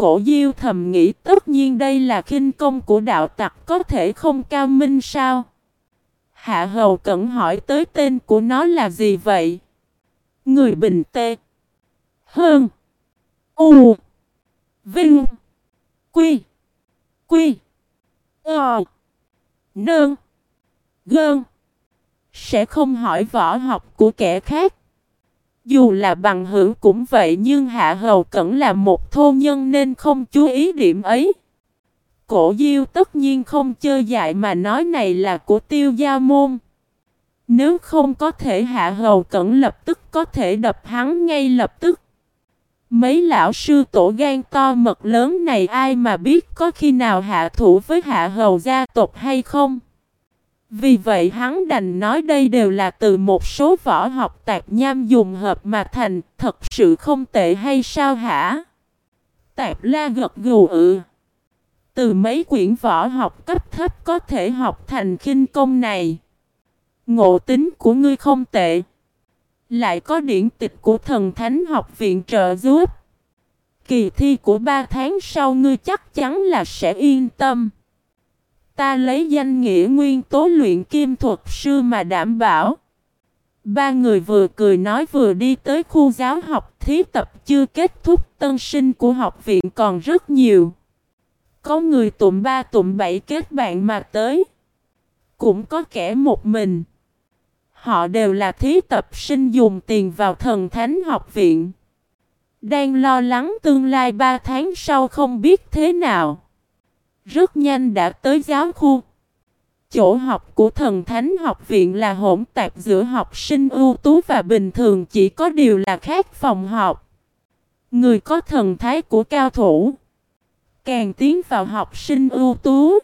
Cổ diêu thầm nghĩ, tất nhiên đây là khinh công của đạo tặc, có thể không cao minh sao? Hạ hầu cẩn hỏi, tới tên của nó là gì vậy? Người bình tê. Hơn. U. Vinh. Quy. Quy. Ờ. Nương. Gơn. Sẽ không hỏi võ học của kẻ khác. Dù là bằng hữu cũng vậy nhưng Hạ Hầu Cẩn là một thô nhân nên không chú ý điểm ấy. Cổ Diêu tất nhiên không chơi dại mà nói này là của tiêu gia môn. Nếu không có thể Hạ Hầu Cẩn lập tức có thể đập hắn ngay lập tức. Mấy lão sư tổ gan to mật lớn này ai mà biết có khi nào hạ thủ với hạ hầu gia tộc hay không? Vì vậy hắn đành nói đây đều là từ một số võ học tạp nham dùng hợp mà thành, thật sự không tệ hay sao hả? Tạp la gật gù ừ. Từ mấy quyển võ học cấp thấp có thể học thành khinh công này. Ngộ tính của ngươi không tệ. Lại có điển tịch của thần thánh học viện trợ giúp. Kỳ thi của ba tháng sau ngươi chắc chắn là sẽ yên tâm. Ta lấy danh nghĩa nguyên tố luyện kim thuật sư mà đảm bảo. Ba người vừa cười nói vừa đi tới khu giáo học, thí tập chưa kết thúc, tân sinh của học viện còn rất nhiều. Có người tụm ba tụm bảy kết bạn mà tới. Cũng có kẻ một mình. Họ đều là thí tập sinh dùng tiền vào thần thánh học viện. Đang lo lắng tương lai ba tháng sau không biết thế nào. Rất nhanh đã tới giáo khu. Chỗ học của thần thánh học viện là hỗn tạp giữa học sinh ưu tú và bình thường, chỉ có điều là khác phòng học. Người có thần thái của cao thủ. Càng tiến vào học sinh ưu tú.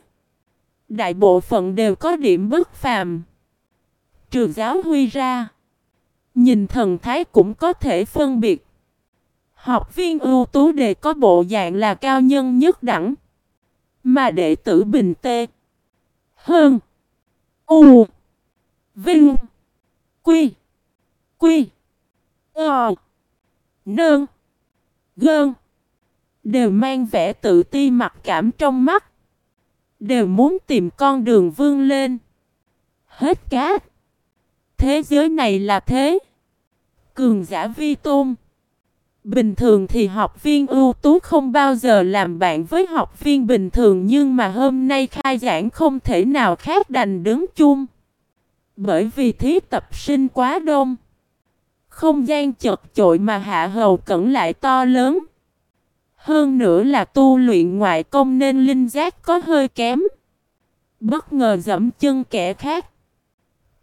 Đại bộ phận đều có điểm bất phàm. Trừ giáo huy ra. Nhìn thần thái cũng có thể phân biệt. Học viên ưu tú đề có bộ dạng là cao nhân nhất đẳng. Mà đệ tử bình tê. Hơn. U. Vinh. Quy. Quy. Ờ. Nơn. Gơn. Đều mang vẻ tự ti mặc cảm trong mắt. Đều muốn tìm con đường vươn lên. Hết cát. Thế giới này là thế. Cường giả vi tôn. Bình thường thì học viên ưu tú không bao giờ làm bạn với học viên bình thường nhưng mà hôm nay khai giảng không thể nào khác đành đứng chung. Bởi vì thí tập sinh quá đông. Không gian chật chội mà hạ hầu cẩn lại to lớn. Hơn nữa là tu luyện ngoại công nên linh giác có hơi kém. Bất ngờ dẫm chân kẻ khác.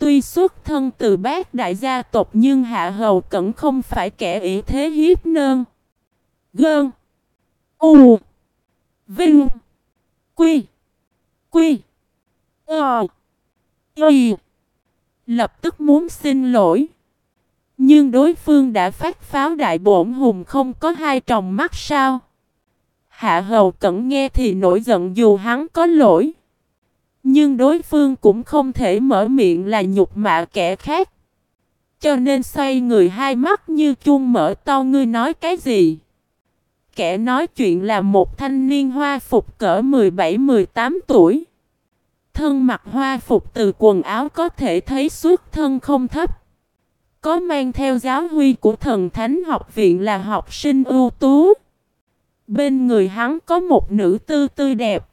Tuy xuất thân từ bác đại gia tộc nhưng Hạ Hầu Cẩn không phải kẻ ý thế hiếp nơn. Gơn. U. Vinh. Quy. Quy. Ờ. Y. Lập tức muốn xin lỗi. Nhưng đối phương đã phát pháo đại bổn hùng không có hai tròng mắt sao. Hạ Hầu Cẩn nghe thì nổi giận dù hắn có lỗi. Nhưng đối phương cũng không thể mở miệng là nhục mạ kẻ khác. Cho nên xoay người hai mắt như chuông mở to, ngươi nói cái gì. Kẻ nói chuyện là một thanh niên hoa phục cỡ 17-18 tuổi. Thân mặc hoa phục từ quần áo có thể thấy suốt thân không thấp. Có mang theo giáo huy của thần thánh học viện là học sinh ưu tú. Bên người hắn có một nữ tư tươi đẹp.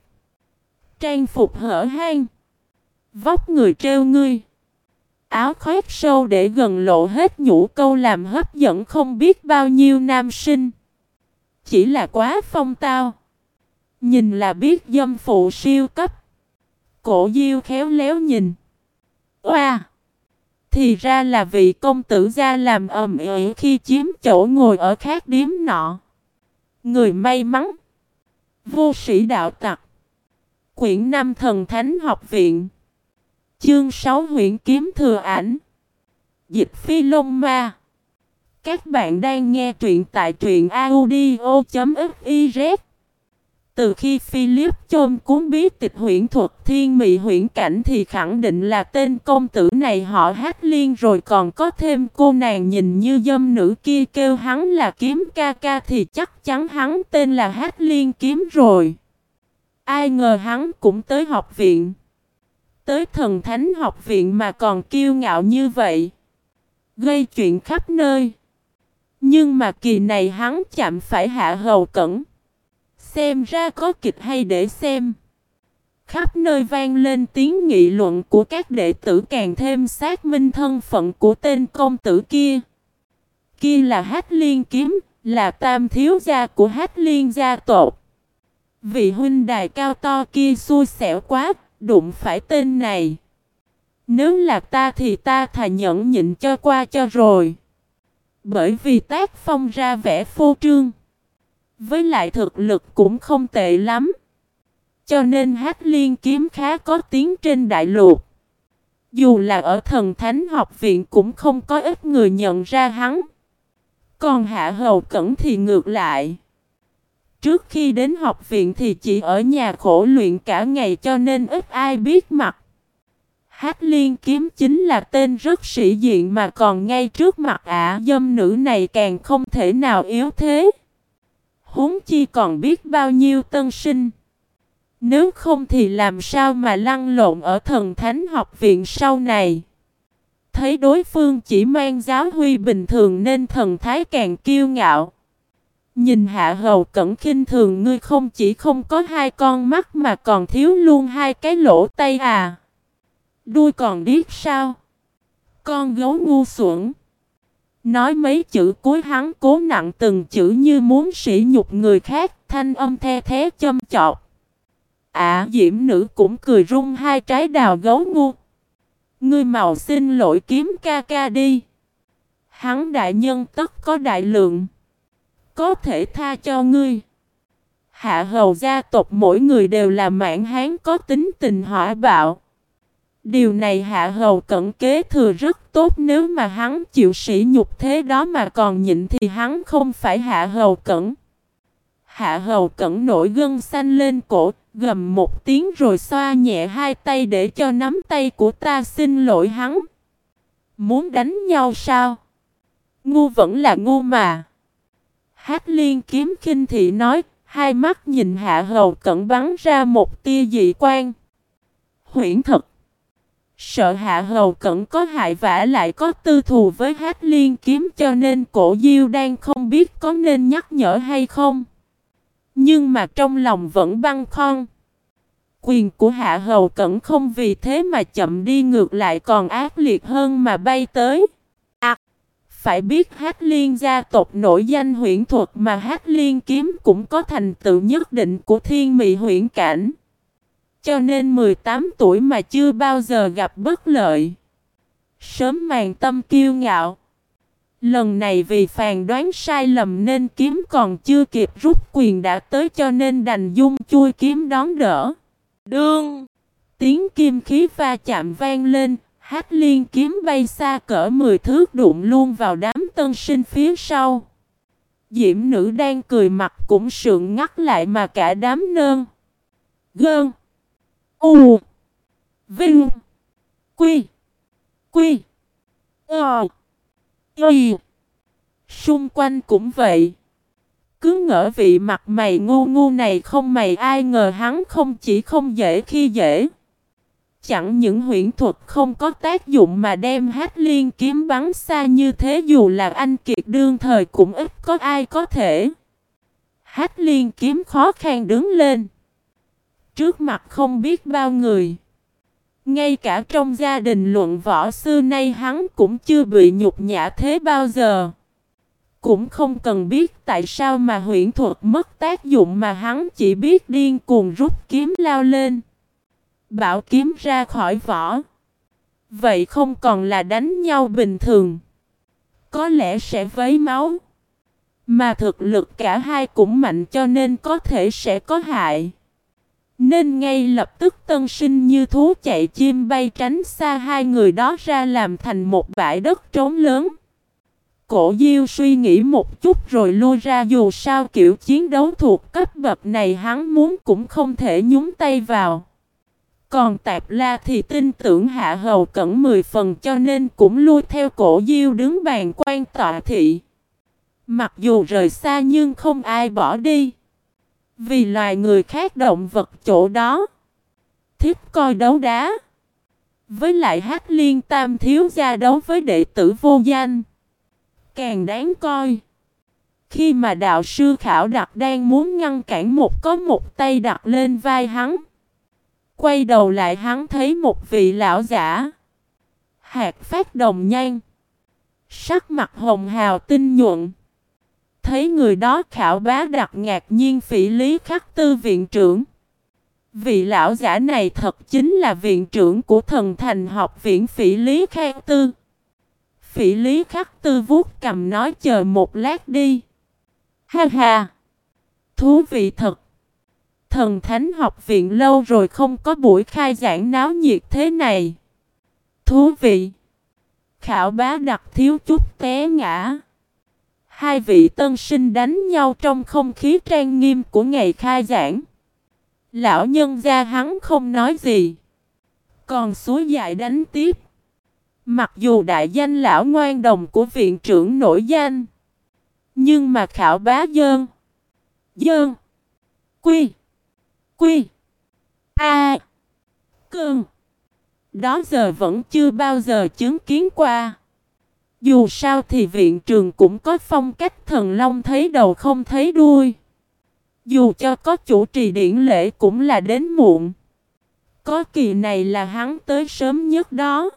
Trang phục hở hang. Vóc người treo ngươi. Áo khoét sâu để gần lộ hết nhũ câu làm hấp dẫn không biết bao nhiêu nam sinh. Chỉ là quá phong tao. Nhìn là biết dâm phụ siêu cấp. Cổ diêu khéo léo nhìn. Oa! Thì ra là vị công tử gia làm ầm ĩ khi chiếm chỗ ngồi ở khác điếm nọ. Người may mắn. Vô sĩ đạo tặc. Quyển 5 Thần Thánh Học Viện. Chương 6 huyện kiếm thừa ảnh. Dịch phi lông ma. Các bạn đang nghe truyện tại truyện audio.fiz Từ khi Philip chôm cuốn bí tịch huyễn thuật thiên mị huyễn cảnh thì khẳng định là tên công tử này họ hát liên rồi, còn có thêm cô nàng nhìn như dâm nữ kia kêu hắn là kiếm ca ca thì chắc chắn hắn tên là hát liên kiếm rồi. Ai ngờ hắn cũng tới học viện. Tới thần thánh học viện mà còn kiêu ngạo như vậy. Gây chuyện khắp nơi. Nhưng mà kỳ này hắn chạm phải hạ hầu cẩn. Xem ra có kịch hay để xem. Khắp nơi vang lên tiếng nghị luận của các đệ tử càng thêm xác minh thân phận của tên công tử kia. Kia là Hát Liên Kiếm, là tam thiếu gia của Hát Liên gia tộc. Vị huynh đài cao to kia xui xẻo quá, đụng phải tên này. Nếu là ta thì ta thà nhẫn nhịn cho qua cho rồi. Bởi vì tác phong ra vẻ phô trương. Với lại thực lực cũng không tệ lắm. Cho nên hát liên kiếm khá có tiếng trên đại lục. Dù là ở thần thánh học viện cũng không có ít người nhận ra hắn. Còn hạ hầu cẩn thì ngược lại. Trước khi đến học viện thì chỉ ở nhà khổ luyện cả ngày cho nên ít ai biết mặt. Hát liên kiếm chính là tên rất sĩ diện mà còn ngay trước mặt ả, dâm nữ này càng không thể nào yếu thế. Huống chi còn biết bao nhiêu tân sinh. Nếu không thì làm sao mà lăn lộn ở thần thánh học viện sau này. Thấy đối phương chỉ mang giáo huy bình thường nên thần thái càng kiêu ngạo. Nhìn hạ hầu cẩn khinh thường ngươi không chỉ không có hai con mắt mà còn thiếu luôn hai cái lỗ tay à. Đuôi còn điếc sao? Con gấu ngu xuẩn. Nói mấy chữ cuối hắn cố nặng từng chữ như muốn sỉ nhục người khác, thanh âm the thế châm chọc. À, diễm nữ cũng cười rung hai trái đào gấu ngu. Ngươi màu xin lỗi kiếm ca ca đi. Hắn đại nhân tất có đại lượng. Có thể tha cho ngươi. Hạ hầu gia tộc mỗi người đều là mãn hán có tính tình hỏa bạo. Điều này hạ hầu cẩn kế thừa rất tốt nếu mà hắn chịu sỉ nhục thế đó mà còn nhịn thì hắn không phải hạ hầu cẩn. Hạ hầu cẩn nổi gân xanh lên cổ, gầm một tiếng rồi xoa nhẹ hai tay để cho nắm tay của ta xin lỗi hắn. Muốn đánh nhau sao? Ngu vẫn là ngu mà. Hát liên kiếm khinh thị nói, hai mắt nhìn hạ hầu cẩn bắn ra một tia dị quan. Huyễn thật. Sợ hạ hầu cẩn có hại vả lại có tư thù với hát liên kiếm cho nên cổ diêu đang không biết có nên nhắc nhở hay không. Nhưng mà trong lòng vẫn băng khon. Quyền của hạ hầu cẩn không vì thế mà chậm đi ngược lại còn ác liệt hơn mà bay tới. Phải biết hát liên gia tộc nổi danh huyễn thuật mà hát liên kiếm cũng có thành tựu nhất định của thiên mị huyễn cảnh. Cho nên 18 tuổi mà chưa bao giờ gặp bất lợi. Sớm màn tâm kiêu ngạo. Lần này vì phàn đoán sai lầm nên kiếm còn chưa kịp rút quyền đã tới cho nên đành dung chui kiếm đón đỡ. Đương! Tiếng kim khí va chạm vang lên, hát liên kiếm bay xa cỡ 10 thước đụng luôn vào đám tân sinh phía sau. Diễm nữ đang cười mặt cũng sượng ngắt lại mà cả đám nơn. Gơn! U. Vinh. Quy. Quy. Ờ. Y. Xung quanh cũng vậy. Cứ ngỡ vị mặt mày ngu ngu này không mày, ai ngờ hắn không chỉ không dễ khi dễ. Chẳng những huyễn thuật không có tác dụng mà đem hát liên kiếm bắn xa như thế dù là anh kiệt đương thời cũng ít có ai có thể Hát liên kiếm khó khăn đứng lên trước mặt không biết bao người. Ngay cả trong gia đình luận võ xưa nay hắn cũng chưa bị nhục nhã thế bao giờ. Cũng không cần biết tại sao mà huyễn thuật mất tác dụng mà hắn chỉ biết điên cuồng rút kiếm lao lên. Bảo kiếm ra khỏi vỏ. Vậy không còn là đánh nhau bình thường. Có lẽ sẽ vấy máu. Mà thực lực cả hai cũng mạnh cho nên có thể sẽ có hại. Nên ngay lập tức tân sinh như thú chạy chim bay tránh xa hai người đó ra làm thành một bãi đất trống lớn. Cổ Diêu suy nghĩ một chút rồi lui ra dù sao kiểu chiến đấu thuộc cấp bậc này hắn muốn cũng không thể nhúng tay vào. Còn Tạp La thì tin tưởng Hạ Hầu Cẩn 10 phần cho nên cũng lui theo cổ Diêu đứng bàn quan tọa thị. Mặc dù rời xa nhưng không ai bỏ đi. Vì loài người khác động vật chỗ đó. Thích coi đấu đá. Với lại hát liên tam thiếu gia đấu với đệ tử vô danh. Càng đáng coi. Khi mà đạo sư khảo đặt đang muốn ngăn cản một, có một tay đặt lên vai hắn. Quay đầu lại hắn thấy một vị lão giả. Hạt phát đồng nhan. Sắc mặt hồng hào tinh nhuận. Thấy người đó khảo bá đặt ngạc nhiên phỉ lý khắc tư viện trưởng. Vị lão giả này thật chính là viện trưởng của thần thành học viện phỉ lý khang tư. Phỉ lý khắc tư vuốt cầm nói chờ một lát đi. Ha ha! Thú vị thật! Thần thánh học viện lâu rồi không có buổi khai giảng náo nhiệt thế này. Thú vị! Khảo bá đặt thiếu chút té ngã. Hai vị tân sinh đánh nhau trong không khí trang nghiêm của ngày khai giảng. Lão nhân gia hắn không nói gì. Còn suối dại đánh tiếp. Mặc dù đại danh lão ngoan đồng của viện trưởng nổi danh. Nhưng mà khảo bá dơn. Dơn. Quy. Quy. A. Cương, Đó giờ vẫn chưa bao giờ chứng kiến qua. Dù sao thì viện trường cũng có phong cách thần long thấy đầu không thấy đuôi. Dù cho có chủ trì điển lễ cũng là đến muộn. Có kỳ này là hắn tới sớm nhất đó.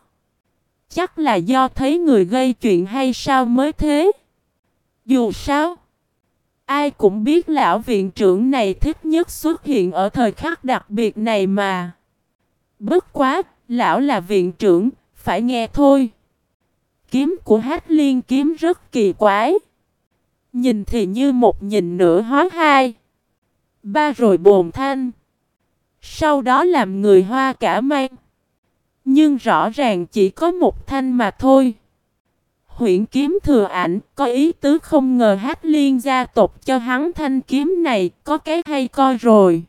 Chắc là do thấy người gây chuyện hay sao mới thế. Dù sao, ai cũng biết lão viện trưởng này thích nhất xuất hiện ở thời khắc đặc biệt này mà. Bất quá, lão là viện trưởng, phải nghe thôi. Kiếm của hát liên kiếm rất kỳ quái. Nhìn thì như một nhìn nửa hóa hai. Ba rồi bồn thanh. Sau đó làm người hoa cả mang. Nhưng rõ ràng chỉ có một thanh mà thôi. Huyện kiếm thừa ảnh có ý tứ không ngờ hát liên gia tộc cho hắn thanh kiếm này có cái hay coi rồi.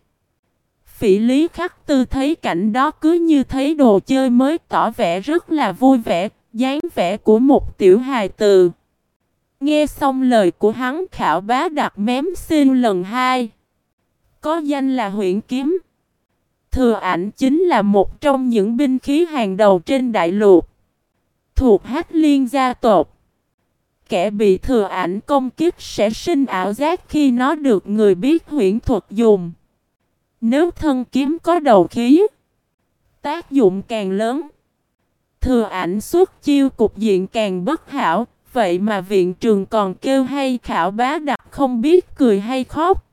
Phỉ lý khắc tư thấy cảnh đó cứ như thấy đồ chơi mới tỏ vẻ rất là vui vẻ, dáng vẻ của một tiểu hài từ. Nghe xong lời của hắn khảo bá đặt mém xin lần hai. Có danh là huyện kiếm. Thừa ảnh chính là một trong những binh khí hàng đầu trên đại lục. Thuộc hát liên gia tộc. Kẻ bị thừa ảnh công kích sẽ sinh ảo giác khi nó được người biết huyễn thuật dùng. Nếu thân kiếm có đầu khí, tác dụng càng lớn. Thừa ảnh xuất chiêu cục diện càng bất hảo, vậy mà viện trường còn kêu hay khảo bá đặt không biết cười hay khóc.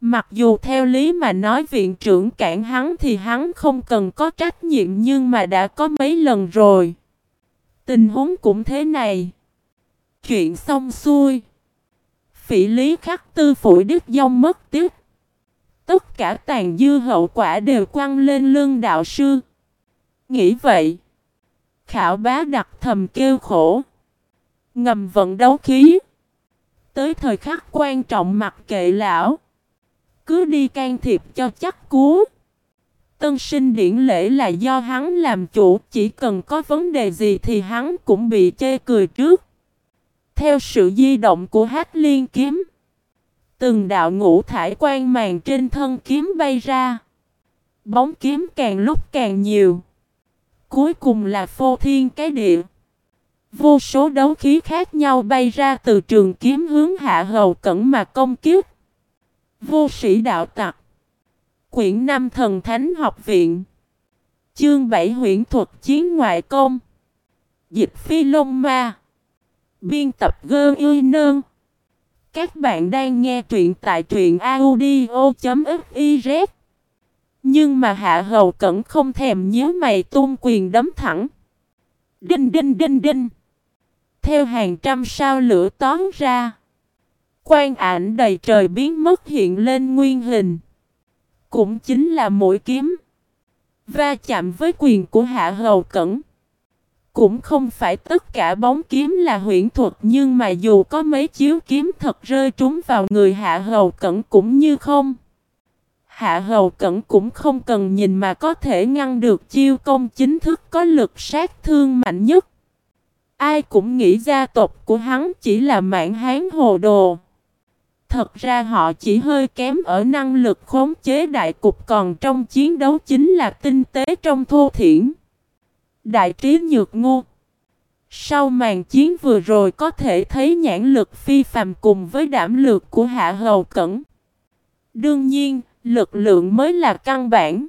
Mặc dù theo lý mà nói viện trưởng cản hắn thì hắn không cần có trách nhiệm nhưng mà đã có mấy lần rồi. Tình huống cũng thế này. Chuyện xong xuôi. Phỉ lý khắc tư phủi đứt dông mất tiếc. Tất cả tàn dư hậu quả đều quăng lên lưng đạo sư. Nghĩ vậy. Khảo bá đặt thầm kêu khổ. Ngầm vận đấu khí. Tới thời khắc quan trọng mặc kệ lão. Cứ đi can thiệp cho chắc cú. Tân sinh điển lễ là do hắn làm chủ, chỉ cần có vấn đề gì thì hắn cũng bị chê cười trước. Theo sự di động của hát liên kiếm, từng đạo ngũ thải quan màng trên thân kiếm bay ra. Bóng kiếm càng lúc càng nhiều. Cuối cùng là phô thiên cái địa. Vô số đấu khí khác nhau bay ra từ trường kiếm hướng hạ hầu cẩn mà công kiếp. Vô sĩ đạo tặc. Quyển 5 Thần Thánh Học Viện. Chương 7 Huyễn thuật chiến ngoại công. Dịch phi lông ma. Biên tập gơ y nơn. Các bạn đang nghe truyện tại truyện audio.fif. Nhưng mà hạ hầu cẩn không thèm nhớ mày tung quyền đấm thẳng. Đinh đinh đinh đinh. Theo hàng trăm sao lửa tón ra. Quan ảnh đầy trời biến mất hiện lên nguyên hình. Cũng chính là mũi kiếm. Va chạm với quyền của hạ hầu cẩn. Cũng không phải tất cả bóng kiếm là huyễn thuật, nhưng mà dù có mấy chiếu kiếm thật rơi trúng vào người hạ hầu cẩn cũng như không. Hạ hầu cẩn cũng không cần nhìn mà có thể ngăn được chiêu công chính thức có lực sát thương mạnh nhất. Ai cũng nghĩ gia tộc của hắn chỉ là mạng hán hồ đồ. Thật ra họ chỉ hơi kém ở năng lực khống chế đại cục còn trong chiến đấu chính là tinh tế trong thô thiển. Đại trí nhược ngu. Sau màn chiến vừa rồi có thể thấy nhãn lực phi phàm cùng với đảm lược của Hạ Hầu Cẩn. Đương nhiên, lực lượng mới là căn bản.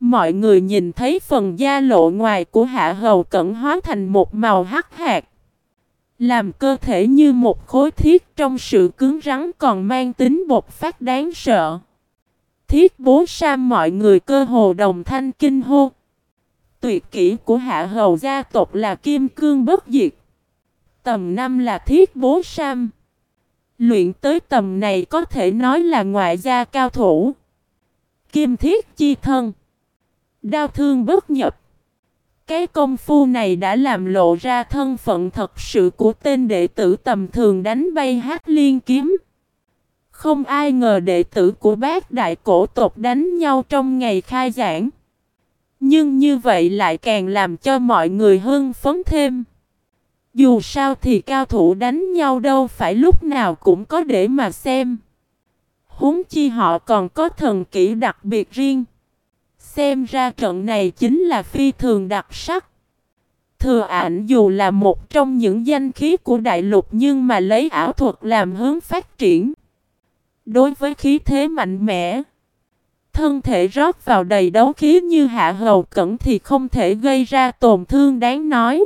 Mọi người nhìn thấy phần da lộ ngoài của Hạ Hầu Cẩn hóa thành một màu hắc hạt. Làm cơ thể như một khối thiết trong sự cứng rắn còn mang tính bột phát đáng sợ. Thiết bố Sam mọi người cơ hồ đồng thanh kinh hô. Tuyệt kỹ của hạ hầu gia tộc là kim cương bất diệt. Tầm 5 là thiết bố Sam. Luyện tới tầm này có thể nói là ngoại gia cao thủ. Kim thiết chi thân. Đao thương bất nhập. Cái công phu này đã làm lộ ra thân phận thật sự của tên đệ tử tầm thường đánh bay hát liên kiếm. Không ai ngờ đệ tử của bác đại cổ tộc đánh nhau trong ngày khai giảng. Nhưng như vậy lại càng làm cho mọi người hưng phấn thêm. Dù sao thì cao thủ đánh nhau đâu phải lúc nào cũng có để mà xem. Húng chi họ còn có thần kỹ đặc biệt riêng. Xem ra trận này chính là phi thường đặc sắc. Thừa ảnh dù là một trong những danh khí của đại lục nhưng mà lấy ảo thuật làm hướng phát triển. Đối với khí thế mạnh mẽ, thân thể rót vào đầy đấu khí như hạ hầu cẩn thì không thể gây ra tổn thương đáng nói.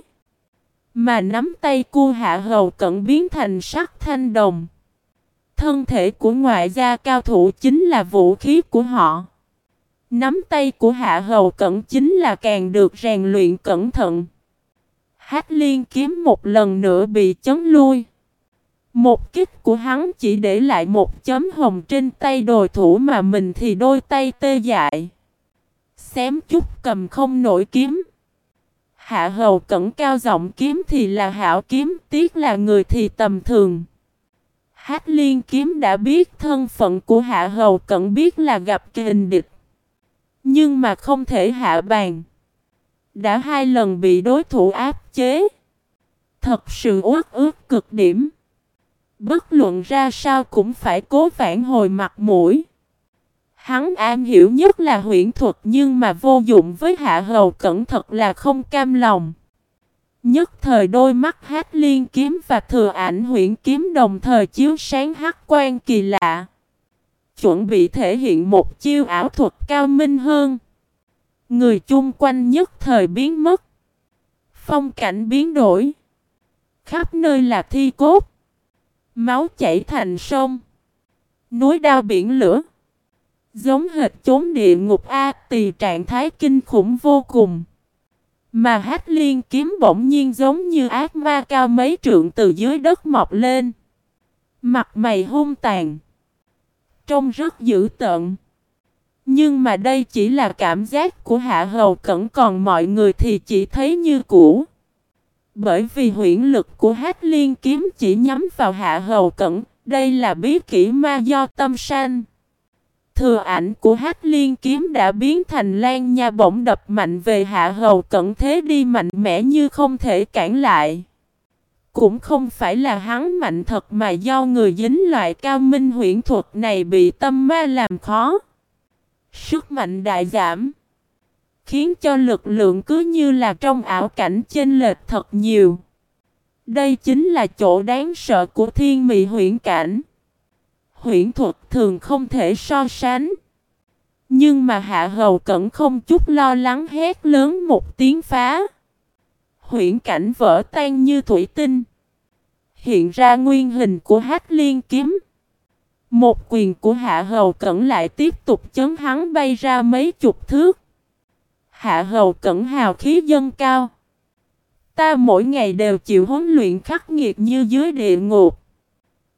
Mà nắm tay cua hạ hầu cẩn biến thành sắc thanh đồng. Thân thể của ngoại gia cao thủ chính là vũ khí của họ. Nắm tay của hạ hầu cẩn chính là càng được rèn luyện cẩn thận. Hát liên kiếm một lần nữa bị chấn lui. Một kích của hắn chỉ để lại một chấm hồng trên tay đồi thủ mà mình thì đôi tay tê dại. Xém chút cầm không nổi kiếm. Hạ hầu cẩn cao giọng kiếm thì là hảo kiếm, tiếc là người thì tầm thường. Hát liên kiếm đã biết thân phận của hạ hầu cẩn biết là gặp kình địch. Nhưng mà không thể hạ bàn. Đã hai lần bị đối thủ áp chế. Thật sự uất ước cực điểm. Bất luận ra sao cũng phải cố vãn hồi mặt mũi. Hắn am hiểu nhất là huyễn thuật nhưng mà vô dụng với hạ hầu cẩn thật là không cam lòng. Nhất thời đôi mắt hát liên kiếm và thừa ảnh huyễn kiếm đồng thời chiếu sáng hắc quan kỳ lạ. Chuẩn bị thể hiện một chiêu ảo thuật cao minh hơn. Người chung quanh nhất thời biến mất. Phong cảnh biến đổi. Khắp nơi là thi cốt. Máu chảy thành sông. Núi đao biển lửa. Giống hệt chốn địa ngục A, tỳ trạng thái kinh khủng vô cùng. Mà hát liên kiếm bỗng nhiên giống như ác ma cao mấy trượng từ dưới đất mọc lên. Mặt mày hung tàn. Trông rất dữ tợn. Nhưng mà đây chỉ là cảm giác của hạ hầu cẩn còn mọi người thì chỉ thấy như cũ. Bởi vì huyễn lực của hát liên kiếm chỉ nhắm vào hạ hầu cẩn, đây là bí kỹ ma do tâm sanh. Thừa ảnh của hát liên kiếm đã biến thành lan nha bỗng đập mạnh về hạ hầu cẩn thế đi mạnh mẽ như không thể cản lại. Cũng không phải là hắn mạnh thật mà do người dính loại cao minh huyễn thuật này bị tâm ma làm khó. Sức mạnh đại giảm. Khiến cho lực lượng cứ như là trong ảo cảnh chênh lệch thật nhiều. Đây chính là chỗ đáng sợ của thiên mị huyễn cảnh. Huyễn thuật thường không thể so sánh. Nhưng mà hạ hầu cẩn không chút lo lắng hét lớn một tiếng phá. Huyễn cảnh vỡ tan như thủy tinh. Hiện ra nguyên hình của hát liên kiếm. Một quyền của hạ hầu cẩn lại tiếp tục chấn hắn bay ra mấy chục thước. Hạ hầu cẩn hào khí dân cao. Ta mỗi ngày đều chịu huấn luyện khắc nghiệt như dưới địa ngục.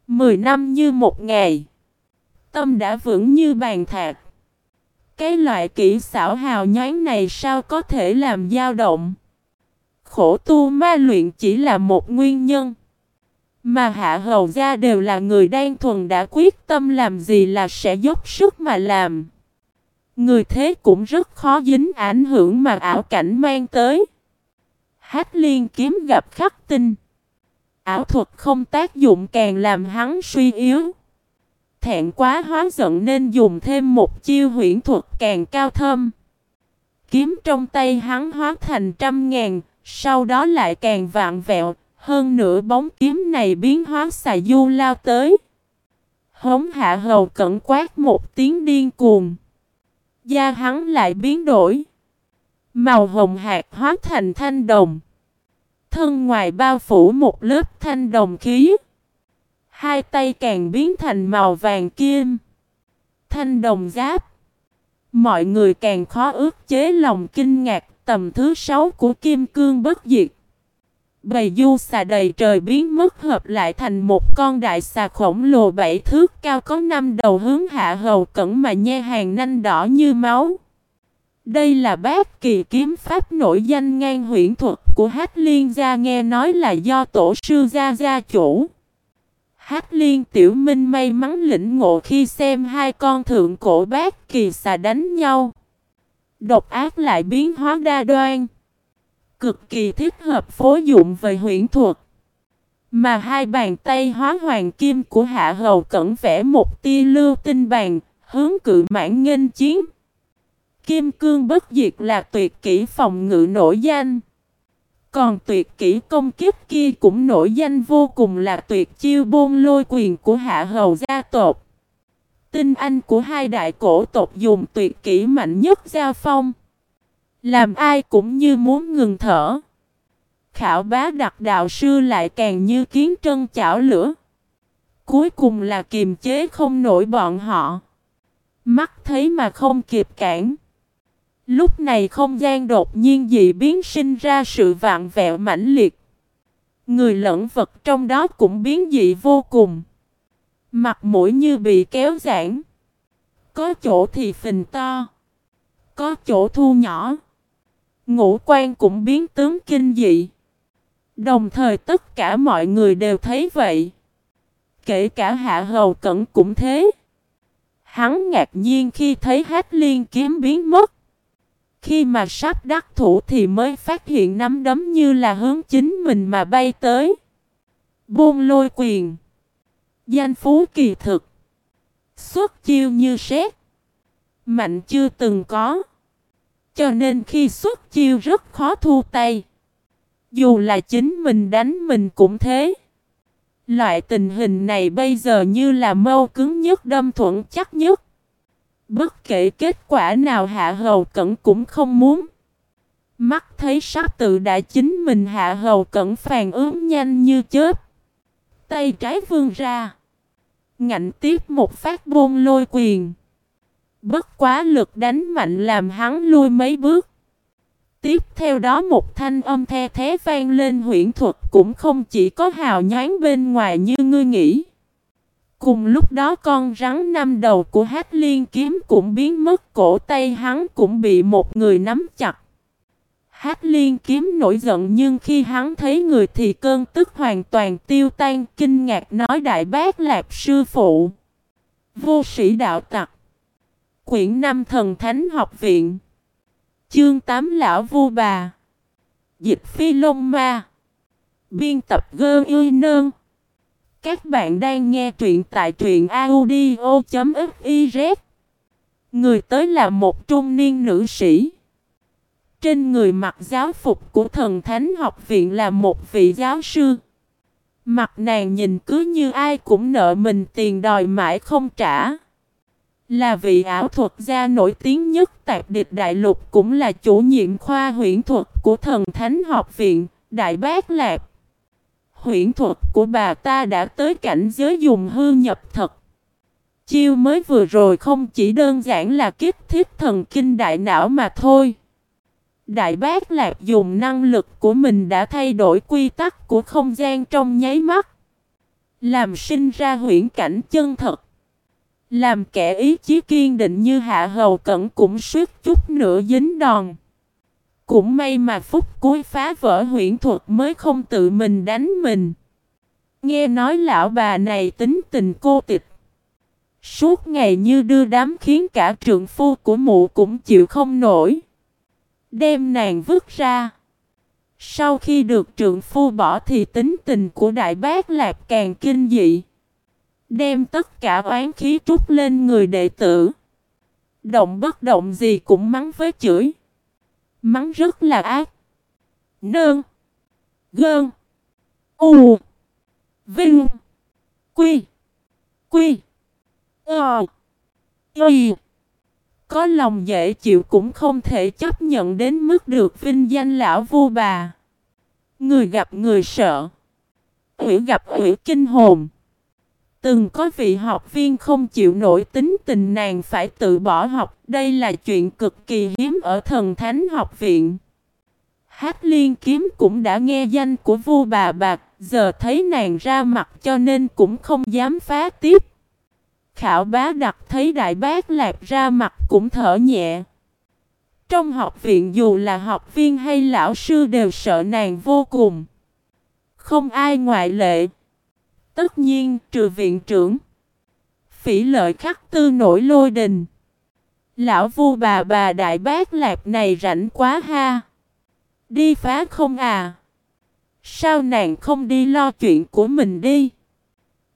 Mười năm như một ngày. Tâm đã vững như bàn thạc. Cái loại kỹ xảo hào nhoáng này sao có thể làm dao động? Khổ tu ma luyện chỉ là một nguyên nhân. Mà hạ hầu gia đều là người đang thuần đã quyết tâm làm gì là sẽ dốc sức mà làm. Người thế cũng rất khó dính ảnh hưởng mà ảo cảnh mang tới. Hát liên kiếm gặp khắc tinh. Ảo thuật không tác dụng càng làm hắn suy yếu. Thẹn quá hóa giận nên dùng thêm một chiêu huyễn thuật càng cao thâm. Kiếm trong tay hắn hóa thành trăm ngàn, sau đó lại càng vạn vẹo, hơn nữa bóng kiếm này biến hóa xà du lao tới. Hống hạ hầu cẩn quát một tiếng điên cuồng. Da hắn lại biến đổi. Màu hồng hạt hóa thành thanh đồng. Thân ngoài bao phủ một lớp thanh đồng khí. Hai tay càng biến thành màu vàng kim. Thanh đồng giáp. Mọi người càng khó ước chế lòng kinh ngạc tầm thứ sáu của kim cương bất diệt. Bầy du xà đầy trời biến mất hợp lại thành một con đại xà khổng lồ bảy thước cao có năm đầu hướng hạ hầu cẩn mà nhe hàng nanh đỏ như máu. Đây là bát kỳ kiếm pháp nổi danh ngang huyễn thuật của Hát Liên Gia, nghe nói là do tổ sư Gia Gia chủ. Hát Liên Tiểu Minh may mắn lĩnh ngộ khi xem hai con thượng cổ bát kỳ xà đánh nhau. Độc ác lại biến hóa đa đoan. Cực kỳ thích hợp phối dụng về huyễn thuật. Mà hai bàn tay hóa hoàng kim của hạ hầu cẩn vẽ một tia lưu tinh bàn, hướng cự mãn nghênh chiến. Kim cương bất diệt là tuyệt kỹ phòng ngự nổi danh. Còn tuyệt kỹ công kiếp kia cũng nổi danh vô cùng là tuyệt chiêu bôn lôi quyền của hạ hầu gia tộc. Tinh anh của hai đại cổ tộc dùng tuyệt kỹ mạnh nhất giao phong. Làm ai cũng như muốn ngừng thở. Khảo bá đặc đạo sư lại càng như kiến trân chảo lửa. Cuối cùng là kiềm chế không nổi bọn họ. Mắt thấy mà không kịp cản. Lúc này không gian đột nhiên dị biến sinh ra sự vạn vẹo mãnh liệt. Người lẫn vật trong đó cũng biến dị vô cùng. Mặt mũi như bị kéo giãn. Có chỗ thì phình to. Có chỗ thu nhỏ. Ngũ quan cũng biến tướng kinh dị. Đồng thời tất cả mọi người đều thấy vậy. Kể cả hạ hầu cẩn cũng thế. Hắn ngạc nhiên khi thấy hát liên kiếm biến mất. Khi mà sắp đắc thủ thì mới phát hiện nắm đấm như là hướng chính mình mà bay tới. buông lôi quyền. Danh phú kỳ thực. Xuất chiêu như sét. Mạnh chưa từng có. Cho nên khi xuất chiêu rất khó thu tay. Dù là chính mình đánh mình cũng thế. Loại tình hình này bây giờ như là mâu cứng nhất, đâm thuận chắc nhất. Bất kể kết quả nào hạ hầu cẩn cũng không muốn. Mắt thấy sắp tự đã chính mình hạ hầu cẩn phàn ứng nhanh như chớp. Tay trái vươn ra. Ngạnh tiếp một phát bôn lôi quyền. Bất quá lực đánh mạnh làm hắn lui mấy bước. Tiếp theo đó một thanh âm the thế vang lên huyễn thuật cũng không chỉ có hào nhoáng bên ngoài như ngươi nghĩ. Cùng lúc đó con rắn năm đầu của hát liên kiếm cũng biến mất, cổ tay hắn cũng bị một người nắm chặt. Hát liên kiếm nổi giận nhưng khi hắn thấy người thì cơn tức hoàn toàn tiêu tan, kinh ngạc nói đại bác lạc sư phụ. Vô sĩ đạo tặc. Quyển năm thần thánh học viện. Chương 8 lão vu bà. Dịch phi lông ma. Biên tập gơ ươi nơn. Các bạn đang nghe truyện tại truyện audio.fif. Người tới là một trung niên nữ sĩ trên người mặc giáo phục của thần thánh học viện là một vị giáo sư Mặt nàng nhìn cứ như ai cũng nợ mình tiền đòi mãi không trả Là vị ảo thuật gia nổi tiếng nhất tạp địch đại lục Cũng là chủ nhiệm khoa huyễn thuật của thần thánh học viện, Đại Bác Lạc Huyễn thuật của bà ta đã tới cảnh giới dùng hư nhập thật. Chiêu mới vừa rồi không chỉ đơn giản là kích thiết thần kinh đại não mà thôi. Đại bác lạc dùng năng lực của mình đã thay đổi quy tắc của không gian trong nháy mắt. Làm sinh ra huyễn cảnh chân thật. Làm kẻ ý chí kiên định như hạ hầu cẩn cũng suýt chút nữa dính đòn. Cũng may mà phút cuối phá vỡ huyễn thuật mới không tự mình đánh mình. Nghe nói lão bà này tính tình cô tịch. Suốt ngày như đưa đám khiến cả trượng phu của mụ cũng chịu không nổi. Đem nàng vứt ra. Sau khi được trượng phu bỏ thì tính tình của đại bác lạc càng kinh dị. Đem tất cả oán khí trút lên người đệ tử. Động bất động gì cũng mắng với chửi. Mắng rất là ác. Nương. Gơn. U. Vinh. Quy. Quy. Ờ. Y. Có lòng dễ chịu cũng không thể chấp nhận đến mức được vinh danh lão vua bà. Người gặp người sợ. Ủy gặp ủy kinh hồn. Từng có vị học viên không chịu nổi tính tình nàng phải tự bỏ học. Đây là chuyện cực kỳ hiếm ở thần thánh học viện. Hát liên kiếm cũng đã nghe danh của vua bà bạc. Giờ thấy nàng ra mặt cho nên cũng không dám phá tiếp. Khảo bá đặt thấy đại bác lạc ra mặt cũng thở nhẹ. Trong học viện dù là học viên hay lão sư đều sợ nàng vô cùng. Không ai ngoại lệ. Tất nhiên, trừ viện trưởng. Phỉ lợi khắc tư nổi lôi đình. Lão vu bà bà đại bác lạc này rảnh quá ha. Đi phá không à? Sao nàng không đi lo chuyện của mình đi?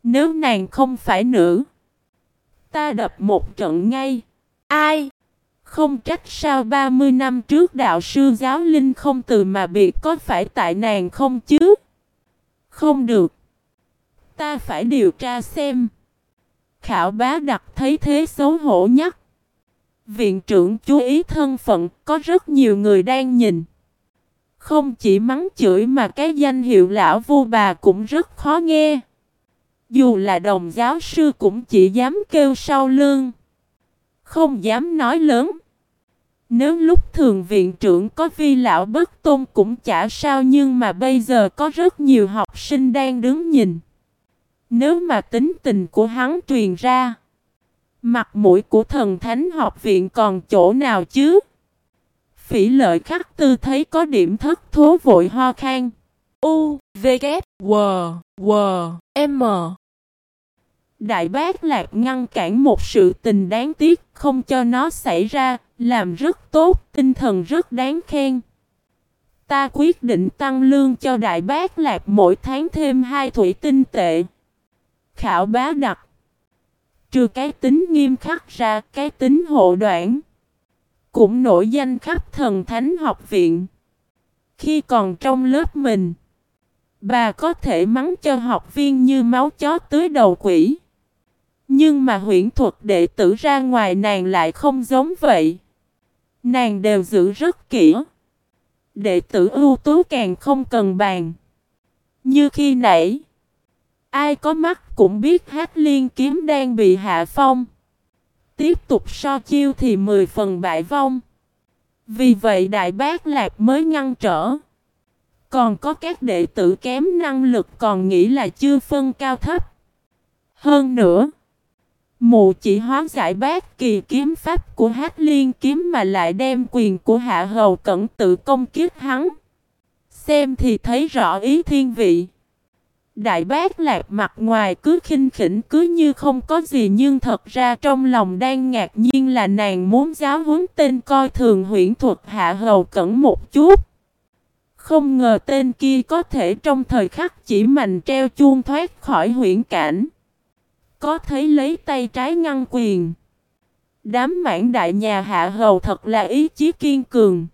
Nếu nàng không phải nữ. Ta đập một trận ngay. Ai? Không trách sao 30 năm trước đạo sư giáo linh không từ mà biệt có phải tại nàng không chứ? Không được. Ta phải điều tra xem. Khảo bá đặt thấy thế xấu hổ nhất. Viện trưởng chú ý thân phận, có rất nhiều người đang nhìn. Không chỉ mắng chửi mà cái danh hiệu lão vu bà cũng rất khó nghe. Dù là đồng giáo sư cũng chỉ dám kêu sau lương, Không dám nói lớn. Nếu lúc thường viện trưởng có vi lão bất tôn cũng chả sao nhưng mà bây giờ có rất nhiều học sinh đang đứng nhìn. Nếu mà tính tình của hắn truyền ra, mặt mũi của thần thánh học viện còn chỗ nào chứ? Phỉ lợi khắc tư thấy có điểm thất thố vội ho khan. U, V, K, W, W, M. Đại bác lạc ngăn cản một sự tình đáng tiếc không cho nó xảy ra, làm rất tốt, tinh thần rất đáng khen. Ta quyết định tăng lương cho đại bác lạc mỗi tháng thêm hai thủy tinh tệ. Khảo bá đặt. Trừ cái tính nghiêm khắc ra, cái tính hộ đoạn. Cũng nổi danh khắp thần thánh học viện. Khi còn trong lớp mình, bà có thể mắng cho học viên như máu chó tưới đầu quỷ. Nhưng mà huyễn thuật đệ tử ra ngoài nàng lại không giống vậy. Nàng đều giữ rất kỹ. Đệ tử ưu tú càng không cần bàn. Như khi nãy, ai có mắt cũng biết hát liên kiếm đang bị hạ phong. Tiếp tục so chiêu thì 10 phần bại vong. Vì vậy Đại Bác Lạc mới ngăn trở. Còn có các đệ tử kém năng lực còn nghĩ là chưa phân cao thấp. Hơn nữa, Mụ chỉ hóa giải bác kỳ kiếm pháp của hát liên kiếm mà lại đem quyền của hạ hầu cẩn tự công kiếp hắn. Xem thì thấy rõ ý thiên vị. Đại bác lạc mặt ngoài cứ khinh khỉnh, cứ như không có gì nhưng thật ra trong lòng đang ngạc nhiên là nàng muốn giáo huấn tên coi thường huyễn thuật hạ hầu cẩn một chút. Không ngờ tên kia có thể trong thời khắc chỉ mạnh treo chuông thoát khỏi huyễn cảnh có thấy lấy tay trái ngăn quyền. Đám mãn đại nhà hạ hầu thật là ý chí kiên cường.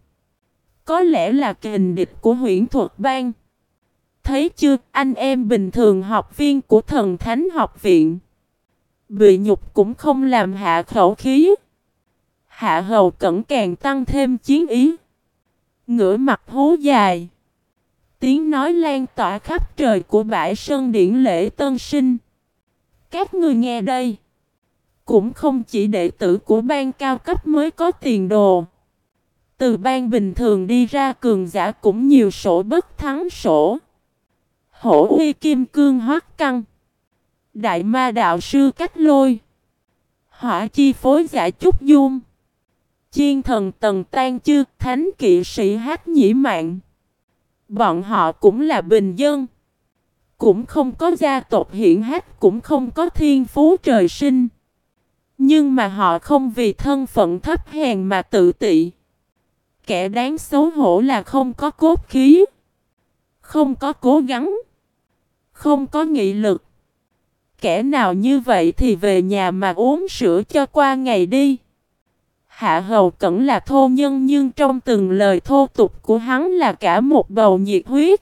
Có lẽ là kình địch của huyễn thuật bang. Thấy chưa, anh em bình thường học viên của thần thánh học viện. Bị nhục cũng không làm hạ khẩu khí. Hạ hầu cẩn càng tăng thêm chiến ý. Ngửa mặt hú dài. Tiếng nói lan tỏa khắp trời của bãi sân điển lễ tân sinh. Các người nghe đây. Cũng không chỉ đệ tử của ban cao cấp mới có tiền đồ. Từ ban bình thường đi ra cường giả cũng nhiều sổ bất thắng sổ. Hổ uy kim cương hoát căng. Đại ma đạo sư cách lôi. Hỏa chi phối giả trúc dung. Chiên thần tần tan chư, thánh kỵ sĩ hát nhĩ mạng. Bọn họ cũng là bình dân. Cũng không có gia tộc hiển hách, cũng không có thiên phú trời sinh. Nhưng mà họ không vì thân phận thấp hèn mà tự tị. Kẻ đáng xấu hổ là không có cốt khí. Không có cố gắng. Không có nghị lực. Kẻ nào như vậy thì về nhà mà uống sữa cho qua ngày đi. Hạ hầu cẩn là thô nhân nhưng trong từng lời thô tục của hắn là cả một bầu nhiệt huyết.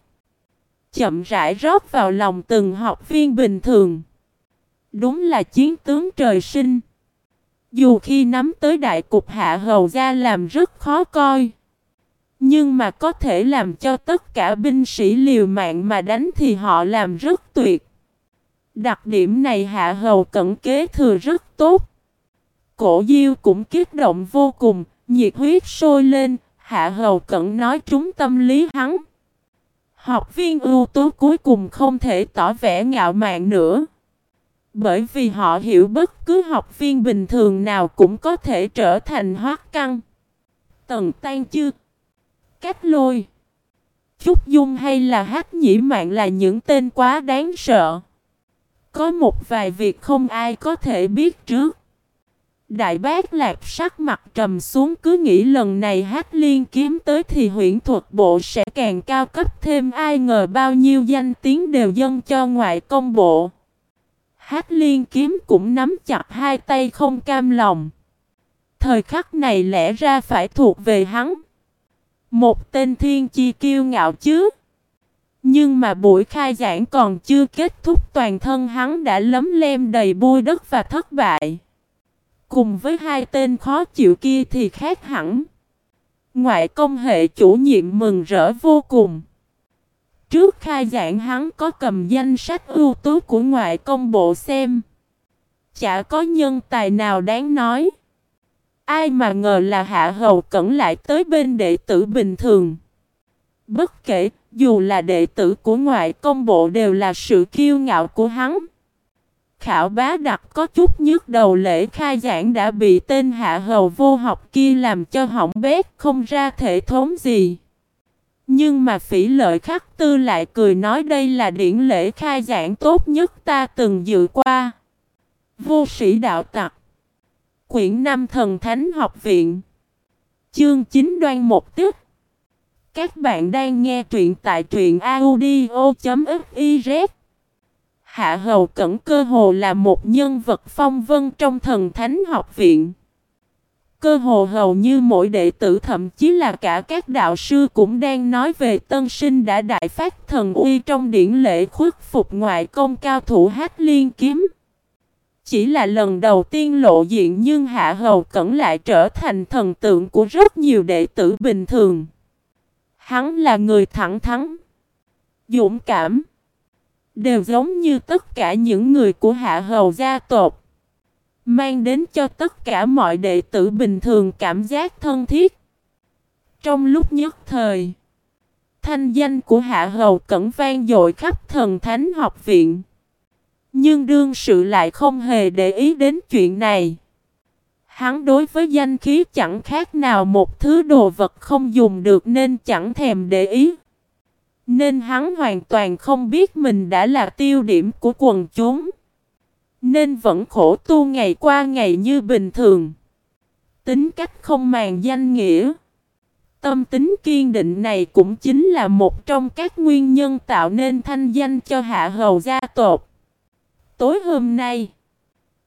Chậm rãi rót vào lòng từng học viên bình thường. Đúng là chiến tướng trời sinh. Dù khi nắm tới đại cục hạ hầu ra làm rất khó coi. Nhưng mà có thể làm cho tất cả binh sĩ liều mạng mà đánh thì họ làm rất tuyệt. Đặc điểm này hạ hầu cẩn kế thừa rất tốt. Cổ diêu cũng kích động vô cùng, nhiệt huyết sôi lên, hạ hầu cẩn nói trúng tâm lý hắn. Học viên ưu tú cuối cùng không thể tỏ vẻ ngạo mạn nữa. Bởi vì họ hiểu bất cứ học viên bình thường nào cũng có thể trở thành hoác căng. Tần tan chưa? Cách lôi. Trúc Dung hay là Hát Nhĩ Mạng là những tên quá đáng sợ. Có một vài việc không ai có thể biết trước. Đại bác lạc sắc mặt trầm xuống, cứ nghĩ lần này hát liên kiếm tới thì huyện thuật bộ sẽ càng cao cấp thêm, ai ngờ bao nhiêu danh tiếng đều dâng cho ngoại công bộ. Hát liên kiếm cũng nắm chặt hai tay không cam lòng. Thời khắc này lẽ ra phải thuộc về hắn. Một tên thiên chi kiêu ngạo chứ. Nhưng mà buổi khai giảng còn chưa kết thúc, toàn thân hắn đã lấm lem đầy bôi đất và thất bại. Cùng với hai tên khó chịu kia thì khác hẳn. Ngoại công hệ chủ nhiệm mừng rỡ vô cùng. Trước khai giảng hắn có cầm danh sách ưu tú của ngoại công bộ xem. Chả có nhân tài nào đáng nói. Ai mà ngờ là hạ hầu cẩn lại tới bên đệ tử bình thường. Bất kể, dù là đệ tử của ngoại công bộ đều là sự kiêu ngạo của hắn. Khảo bá đặc có chút nhức đầu lễ khai giảng đã bị tên hạ hầu vô học kia làm cho hỏng bét, không ra thể thống gì. Nhưng mà phỉ lợi khắc tư lại cười nói đây là điển lễ khai giảng tốt nhất ta từng dự qua. Vô sĩ đạo tặc Quyển năm Thần Thánh Học Viện Chương 9 đoan một tức Các bạn đang nghe truyện tại truyện audio.fif Hạ Hầu Cẩn cơ hồ là một nhân vật phong vân trong thần thánh học viện. Cơ hồ hầu như mỗi đệ tử thậm chí là cả các đạo sư cũng đang nói về tân sinh đã đại phát thần uy trong điển lễ khuất phục ngoại công cao thủ hát liên kiếm. Chỉ là lần đầu tiên lộ diện nhưng Hạ Hầu Cẩn lại trở thành thần tượng của rất nhiều đệ tử bình thường. Hắn là người thẳng thắn, dũng cảm, đều giống như tất cả những người của Hạ Hầu gia tộc. Mang đến cho tất cả mọi đệ tử bình thường cảm giác thân thiết. Trong lúc nhất thời, thanh danh của Hạ Hầu Cẩn vang dội khắp thần thánh học viện. Nhưng đương sự lại không hề để ý đến chuyện này. Hắn đối với danh khí chẳng khác nào một thứ đồ vật không dùng được nên chẳng thèm để ý. Nên hắn hoàn toàn không biết mình đã là tiêu điểm của quần chúng. Nên vẫn khổ tu ngày qua ngày như bình thường. Tính cách không màng danh nghĩa. Tâm tính kiên định này cũng chính là một trong các nguyên nhân tạo nên thanh danh cho hạ hầu gia tộc. Tối hôm nay,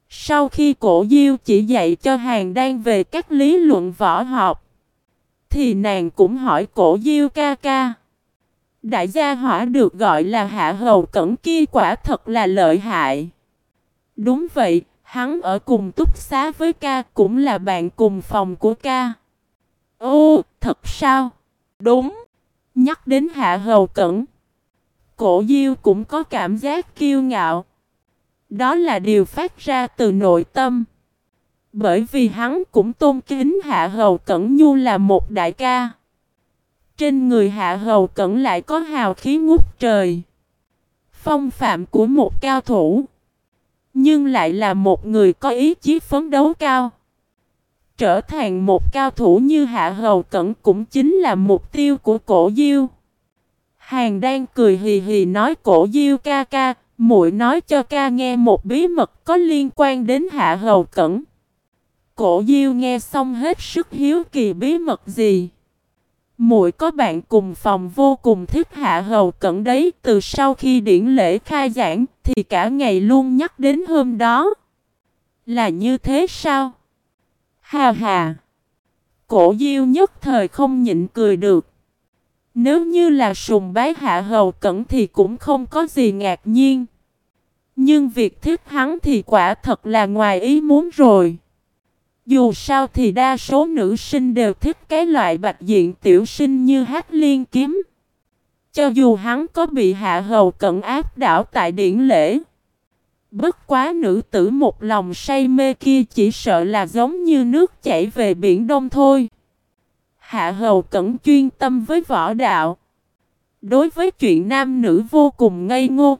sau khi cổ diêu chỉ dạy cho hàng đang về các lý luận võ học, thì nàng cũng hỏi cổ diêu ca ca. Đại gia hỏa được gọi là hạ hầu cẩn kia quả thật là lợi hại. Đúng vậy, hắn ở cùng túc xá với ca cũng là bạn cùng phòng của ca. Ô, thật sao? Đúng. Nhắc đến hạ hầu cẩn. Cổ diêu cũng có cảm giác kiêu ngạo. Đó là điều phát ra từ nội tâm. Bởi vì hắn cũng tôn kính Hạ Hầu Cẩn Nhu là một đại ca. Trên người Hạ Hầu Cẩn lại có hào khí ngút trời. Phong phạm của một cao thủ. Nhưng lại là một người có ý chí phấn đấu cao. trở thành một cao thủ như Hạ Hầu Cẩn cũng chính là mục tiêu của cổ diêu. Hàng đang cười hì hì nói cổ diêu ca ca, muội nói cho ca nghe một bí mật có liên quan đến Hạ Hầu Cẩn. Cổ diêu nghe xong hết sức hiếu kỳ bí mật gì. Muội có bạn cùng phòng vô cùng thích Hạ Hầu Cẩn đấy, từ sau khi điển lễ khai giảng thì cả ngày luôn nhắc đến hôm đó. Là như thế sao? Hà hà! Cổ diêu nhất thời không nhịn cười được. Nếu như là sùng bái hạ hầu cẩn thì cũng không có gì ngạc nhiên. Nhưng việc thích hắn thì quả thật là ngoài ý muốn rồi. Dù sao thì đa số nữ sinh đều thích cái loại bạch diện tiểu sinh như hát liên kiếm. Cho dù hắn có bị hạ hầu cận áp đảo tại điển lễ. Bất quá nữ tử một lòng say mê kia chỉ sợ là giống như nước chảy về biển đông thôi. Hạ hầu cẩn chuyên tâm với võ đạo. Đối với chuyện nam nữ vô cùng ngây ngô.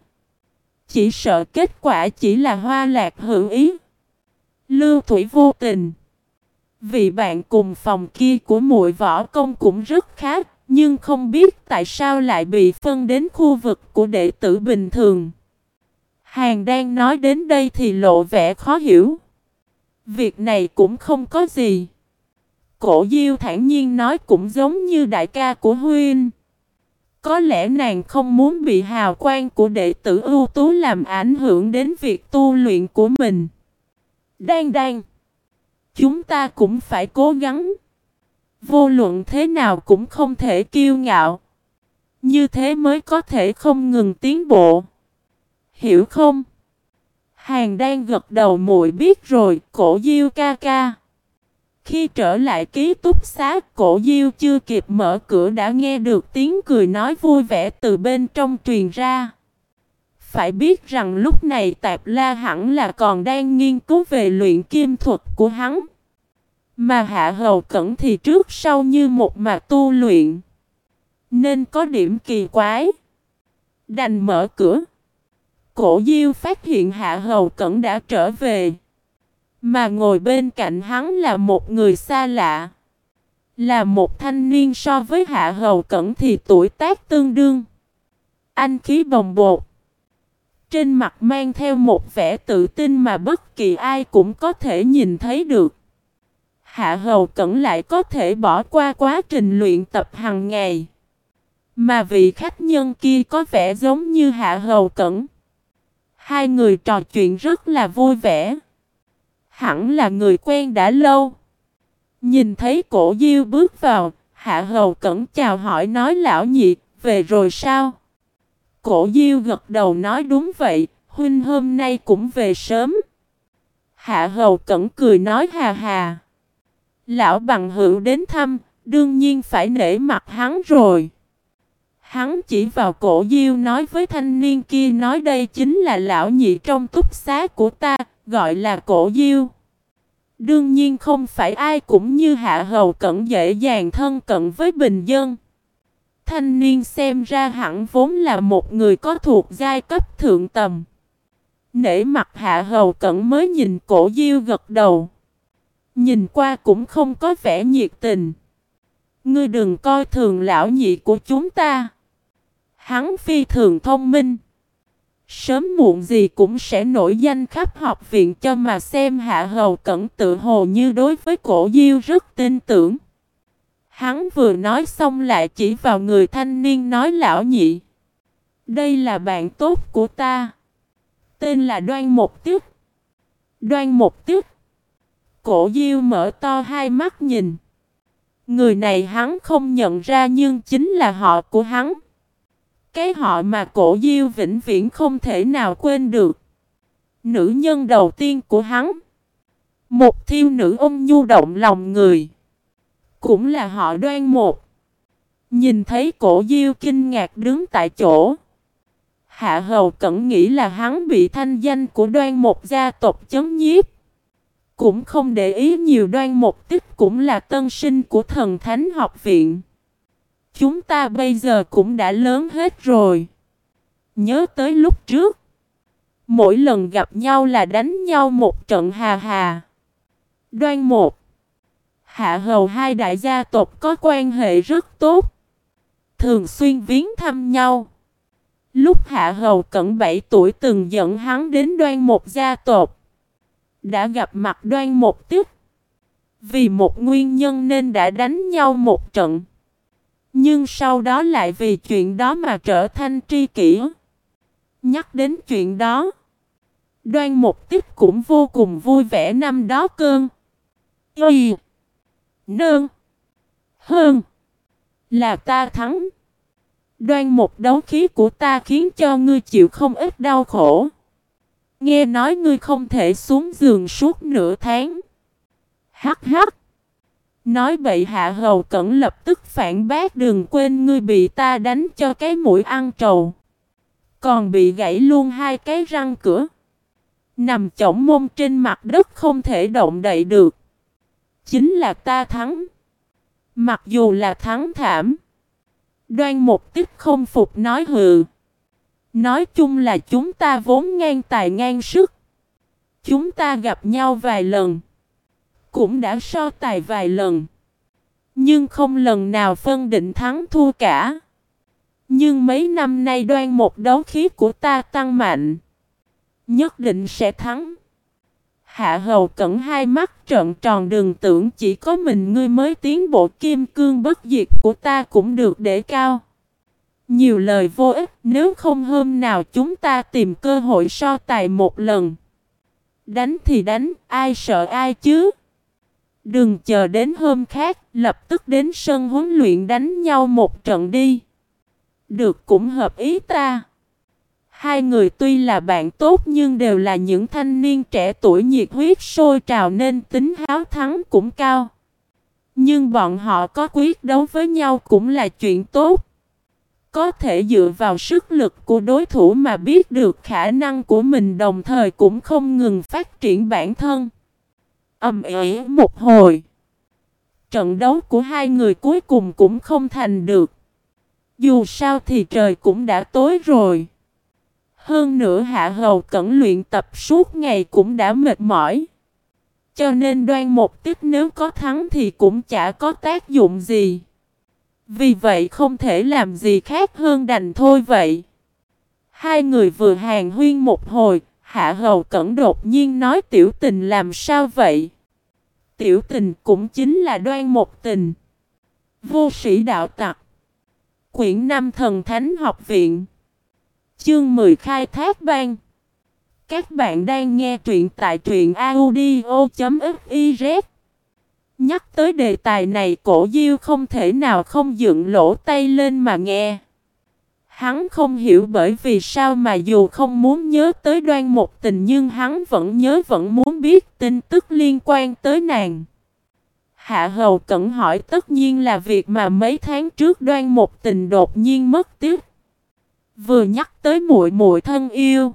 Chỉ sợ kết quả chỉ là hoa lạc hữu ý. Lưu thủy vô tình. Vị bạn cùng phòng kia của muội võ công cũng rất khác, nhưng không biết tại sao lại bị phân đến khu vực của đệ tử bình thường. Hàng đang nói đến đây thì lộ vẻ khó hiểu. Việc này cũng không có gì. Cổ Diêu thản nhiên nói cũng giống như đại ca của Huynh. Có lẽ nàng không muốn bị hào quang của đệ tử ưu tú làm ảnh hưởng đến việc tu luyện của mình. Đang đang. Chúng ta cũng phải cố gắng. Vô luận thế nào cũng không thể kiêu ngạo. Như thế mới có thể không ngừng tiến bộ. Hiểu không? Hàng đang gật đầu muội biết rồi, cổ diêu ca ca. Khi trở lại ký túc xá, cổ diêu chưa kịp mở cửa đã nghe được tiếng cười nói vui vẻ từ bên trong truyền ra. Phải biết rằng lúc này Tạp La hẳn là còn đang nghiên cứu về luyện kim thuật của hắn. Mà Hạ Hầu Cẩn thì trước sau như một mà tu luyện. Nên có điểm kỳ quái. Đành mở cửa. Cổ Diêu phát hiện Hạ Hầu Cẩn đã trở về. Mà ngồi bên cạnh hắn là một người xa lạ. Là một thanh niên so với Hạ Hầu Cẩn thì tuổi tác tương đương. Anh khí bồng bột. Trên mặt mang theo một vẻ tự tin mà bất kỳ ai cũng có thể nhìn thấy được. Hạ Hầu Cẩn lại có thể bỏ qua quá trình luyện tập hàng ngày. Mà vị khách nhân kia có vẻ giống như Hạ Hầu Cẩn. Hai người trò chuyện rất là vui vẻ. Hẳn là người quen đã lâu. Nhìn thấy cổ diêu bước vào, Hạ Hầu Cẩn chào hỏi nói lão nhị, về rồi sao? Cổ diêu gật đầu nói đúng vậy, huynh hôm nay cũng về sớm. Hạ Hầu Cẩn cười nói hà hà. Lão bằng hữu đến thăm, đương nhiên phải nể mặt hắn rồi. Hắn chỉ vào cổ diêu nói với thanh niên kia nói đây chính là lão nhị trong túc xá của ta, gọi là cổ diêu. Đương nhiên không phải ai cũng như hạ hầu cận dễ dàng thân cận với bình dân. Thanh niên xem ra hẳn vốn là một người có thuộc giai cấp thượng tầm. Nể mặt hạ hầu cận mới nhìn cổ diêu gật đầu. Nhìn qua cũng không có vẻ nhiệt tình. Ngươi đừng coi thường lão nhị của chúng ta. Hắn phi thường thông minh. Sớm muộn gì cũng sẽ nổi danh khắp học viện cho mà xem hạ hầu cẩn tự hồ như đối với cổ diêu rất tin tưởng. Hắn vừa nói xong lại chỉ vào người thanh niên nói, lão nhị. Đây là bạn tốt của ta. Tên là Đoan Một Tiếp. Đoan Một Tiếp. Cổ diêu mở to hai mắt nhìn. Người này hắn không nhận ra nhưng chính là họ của hắn. Cái họ mà cổ diêu vĩnh viễn không thể nào quên được. Nữ nhân đầu tiên của hắn. Một thiêu nữ ôm nhu động lòng người. Cũng là họ đoan một. Nhìn thấy cổ diêu kinh ngạc đứng tại chỗ. Hạ hầu cẩn nghĩ là hắn bị thanh danh của đoan một gia tộc chấm nhiếp. Cũng không để ý nhiều đoan một tích cũng là tân sinh của thần thánh học viện. Chúng ta bây giờ cũng đã lớn hết rồi. Nhớ tới lúc trước. Mỗi lần gặp nhau là đánh nhau một trận hà hà. Đoan một. Hạ hầu hai đại gia tộc có quan hệ rất tốt. Thường xuyên viếng thăm nhau. Lúc Hạ Hầu cận 7 tuổi từng dẫn hắn đến đoan một gia tộc. Đã gặp mặt đoan một tức. Vì một nguyên nhân nên đã đánh nhau một trận. Nhưng sau đó lại vì chuyện đó mà trở thành tri kỷ. Nhắc đến chuyện đó. Đoan một tích cũng vô cùng vui vẻ năm đó cơn. Y. Nương. Hơn. Là ta thắng. Đoan một đấu khí của ta khiến cho ngươi chịu không ít đau khổ. Nghe nói ngươi không thể xuống giường suốt nửa tháng. Hắc hắc. Nói bậy hạ hầu cẩn lập tức phản bác đừng quên ngươi bị ta đánh cho cái mũi ăn trầu. Còn bị gãy luôn hai cái răng cửa. Nằm chổng mông trên mặt đất không thể động đậy được. Chính là ta thắng. Mặc dù là thắng thảm. Đoan một tích không phục nói hừ. Nói chung là chúng ta vốn ngang tài ngang sức. Chúng ta gặp nhau vài lần. Cũng đã so tài vài lần. Nhưng không lần nào phân định thắng thua cả. Nhưng mấy năm nay đoan một đấu khí của ta tăng mạnh. Nhất định sẽ thắng. Hạ hầu cẩn hai mắt trợn tròn đường tưởng chỉ có mình ngươi mới tiến bộ kim cương bất diệt của ta cũng được để cao. Nhiều lời vô ích nếu không hôm nào chúng ta tìm cơ hội so tài một lần. Đánh thì đánh, ai sợ ai chứ? Đừng chờ đến hôm khác, lập tức đến sân huấn luyện đánh nhau một trận đi. Được cũng hợp ý ta. Hai người tuy là bạn tốt nhưng đều là những thanh niên trẻ tuổi nhiệt huyết sôi trào nên tính háo thắng cũng cao. Nhưng bọn họ có quyết đấu với nhau cũng là chuyện tốt. Có thể dựa vào sức lực của đối thủ mà biết được khả năng của mình đồng thời cũng không ngừng phát triển bản thân. Âm ỉ một hồi. Trận đấu của hai người cuối cùng cũng không thành được. Dù sao thì trời cũng đã tối rồi. Hơn nữa hạ hầu cẩn luyện tập suốt ngày cũng đã mệt mỏi. Cho nên đoan một tiết nếu có thắng thì cũng chả có tác dụng gì. Vì vậy không thể làm gì khác hơn đành thôi vậy. Hai người vừa hàng huyên một hồi, hạ hầu cẩn đột nhiên nói tiểu tình làm sao vậy? Tiểu tình cũng chính là đoan một tình. Vô sĩ đạo tặc. Quyển năm thần thánh học viện. Chương 10 khai thác ban. Các bạn đang nghe truyện tại truyện audio.fiz Nhắc tới đề tài này, cổ diêu không thể nào không dựng lỗ tay lên mà nghe. Hắn không hiểu bởi vì sao mà dù không muốn nhớ tới đoan một tình, nhưng hắn vẫn nhớ, vẫn muốn biết tin tức liên quan tới nàng. Hạ hầu cẩn hỏi, tất nhiên là việc mà mấy tháng trước đoan một tình đột nhiên mất tiếc. Vừa nhắc tới muội muội thân yêu.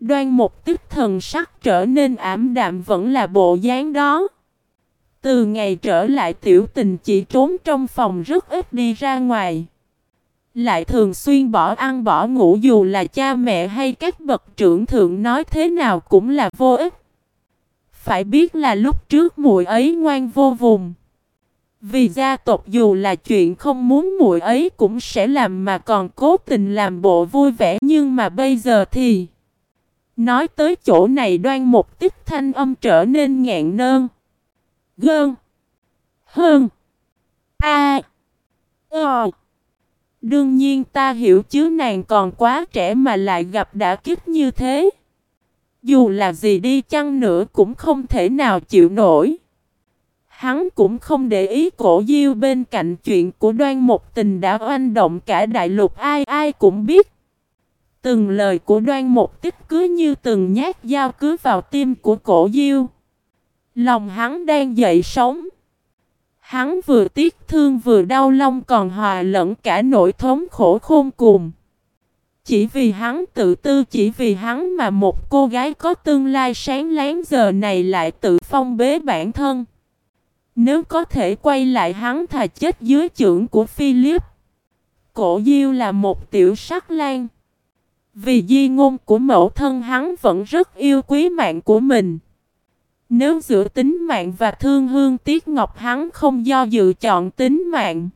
Đoan một tức thần sắc trở nên ảm đạm vẫn là bộ dáng đó. Từ ngày trở lại tiểu tình chỉ trốn trong phòng rất ít đi ra ngoài. Lại thường xuyên bỏ ăn bỏ ngủ dù là cha mẹ hay các bậc trưởng thượng nói thế nào cũng là vô ích. Phải biết là lúc trước muội ấy ngoan vô vùng. Vì gia tộc dù là chuyện không muốn muội ấy cũng sẽ làm mà còn cố tình làm bộ vui vẻ, nhưng mà bây giờ thì Nói tới chỗ này đoan một tích thanh âm trở nên ngạn nơn. Gơn. Hơn. A. Ờ. Đương nhiên ta hiểu chứ nàng còn quá trẻ mà lại gặp đã kích như thế. Dù là gì đi chăng nữa cũng không thể nào chịu nổi. Hắn cũng không để ý cổ diêu bên cạnh chuyện của đoan một tình đã oanh động cả đại lục, ai ai cũng biết. Từng lời của đoan một tích cứ như từng nhát dao cứ vào tim của cổ diêu. Lòng hắn đang dậy sống. Hắn vừa tiếc thương vừa đau lòng còn hòa lẫn cả nỗi thống khổ khôn cùng. Chỉ vì hắn tự tư, chỉ vì hắn mà một cô gái có tương lai sáng láng giờ này lại tự phong bế bản thân. Nếu có thể quay lại hắn thà chết dưới trưởng của Philip. Cổ Diêu là một tiểu sắc lan. Vì di ngôn của mẫu thân hắn vẫn rất yêu quý mạng của mình. Nếu giữa tính mạng và thương hương tiếc ngọc hắn không do dự chọn tính mạng.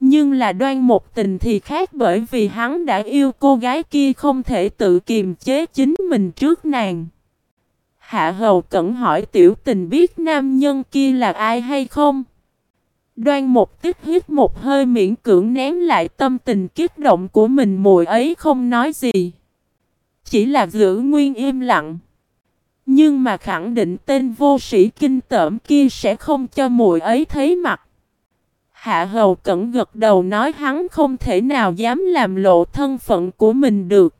Nhưng là đoan một tình thì khác bởi vì hắn đã yêu cô gái kia không thể tự kiềm chế chính mình trước nàng. Hạ hầu cẩn hỏi tiểu tình biết nam nhân kia là ai hay không? Đoan một tích hít một hơi miễn cưỡng nén lại tâm tình kích động của mình mùi ấy không nói gì. Chỉ là giữ nguyên im lặng. Nhưng mà khẳng định tên vô sĩ kinh tởm kia sẽ không cho mùi ấy thấy mặt. Hạ hầu cẩn gật đầu nói hắn không thể nào dám làm lộ thân phận của mình được.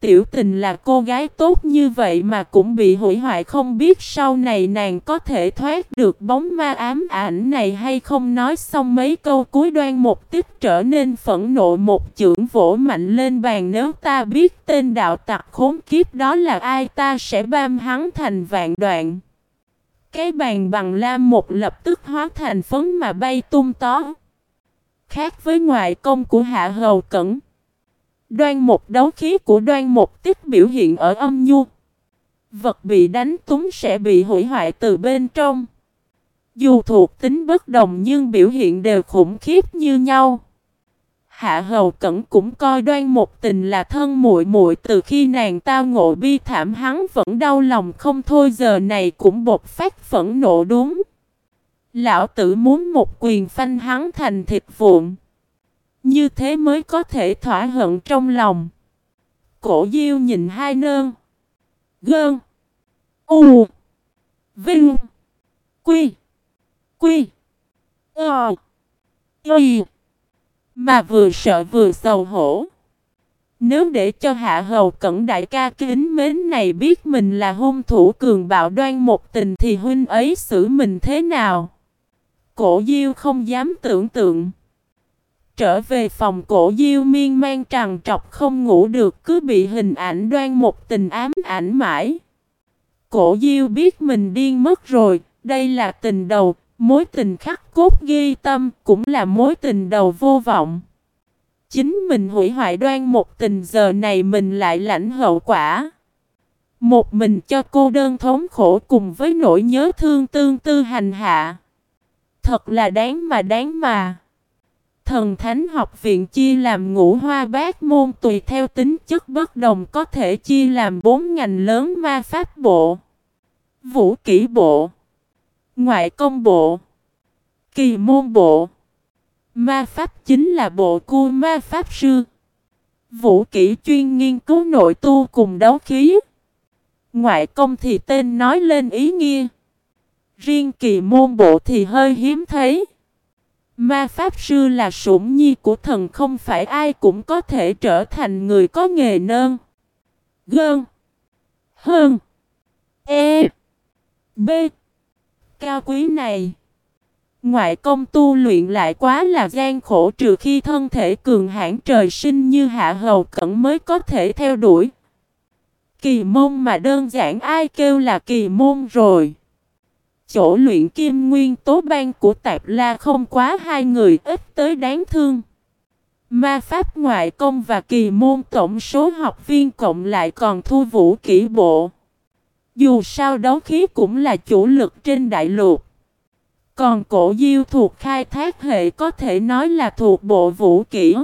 Tiểu tình là cô gái tốt như vậy mà cũng bị hủy hoại không biết sau này nàng có thể thoát được bóng ma ám ảnh này hay không nói xong mấy câu cuối đoan một tích trở nên phẫn nộ một chưởng vỗ mạnh lên bàn nếu ta biết tên đạo tặc khốn kiếp đó là ai, ta sẽ bam hắn thành vạn đoạn. Cái bàn bằng lam một lập tức hóa thành phấn mà bay tung tó. Khác với ngoại công của hạ hầu cẩn. Đoan một đấu khí của đoan một tích biểu hiện ở âm nhu. Vật bị đánh túng sẽ bị hủy hoại từ bên trong. Dù thuộc tính bất đồng nhưng biểu hiện đều khủng khiếp như nhau. Hạ hầu cẩn cũng coi đoan một tình là thân muội muội từ khi nàng tao ngộ bi thảm hắn vẫn đau lòng không thôi giờ này cũng bột phát phẫn nộ đúng. Lão tử muốn một quyền phanh hắn thành thịt vụn. Như thế mới có thể thỏa hận trong lòng. Cổ diêu nhìn hai nơn. Gơn. U. Vinh. Quy. Quy. Ờ. Y. Mà vừa sợ vừa sầu hổ. Nếu để cho hạ hầu cẩn đại ca kính mến này biết mình là hung thủ cường bạo đoan một tình thì huynh ấy xử mình thế nào? Cổ diêu không dám tưởng tượng. Trở về phòng cổ diêu miên man trằn trọc không ngủ được cứ bị hình ảnh đoan một tình ám ảnh mãi. Cổ diêu biết mình điên mất rồi, đây là tình đầu, mối tình khắc cốt ghi tâm, cũng là mối tình đầu vô vọng. Chính mình hủy hoại đoan một tình giờ này mình lại lãnh hậu quả. Một mình cho cô đơn thống khổ cùng với nỗi nhớ thương tương tư hành hạ. Thật là đáng mà đáng mà. Thần Thánh học viện chia làm ngũ hoa bát môn tùy theo tính chất bất đồng có thể chia làm bốn ngành lớn ma pháp bộ, vũ kỹ bộ, ngoại công bộ, kỳ môn bộ. Ma pháp chính là bộ cua ma pháp sư. Vũ kỹ chuyên nghiên cứu nội tu cùng đấu khí. Ngoại công thì tên nói lên ý nghĩa. Riêng kỳ môn bộ thì hơi hiếm thấy. Ma Pháp Sư là sủng nhi của thần, không phải ai cũng có thể trở thành người có nghề nơn. Gơn. Hơn. E. B. Cao quý này. Ngoại công tu luyện lại quá là gian khổ, trừ khi thân thể cường hãn trời sinh như hạ hầu cẩn mới có thể theo đuổi. Kỳ môn mà đơn giản ai kêu là kỳ môn rồi. Chỗ luyện kim nguyên tố ban của Tạp La không quá hai người ít tới đáng thương. Ma pháp ngoại công và kỳ môn tổng số học viên cộng lại còn thu vũ kỹ bộ. Dù sao đấu khí cũng là chủ lực trên đại lục. Còn cổ diêu thuộc khai thác hệ có thể nói là thuộc bộ vũ kỹ.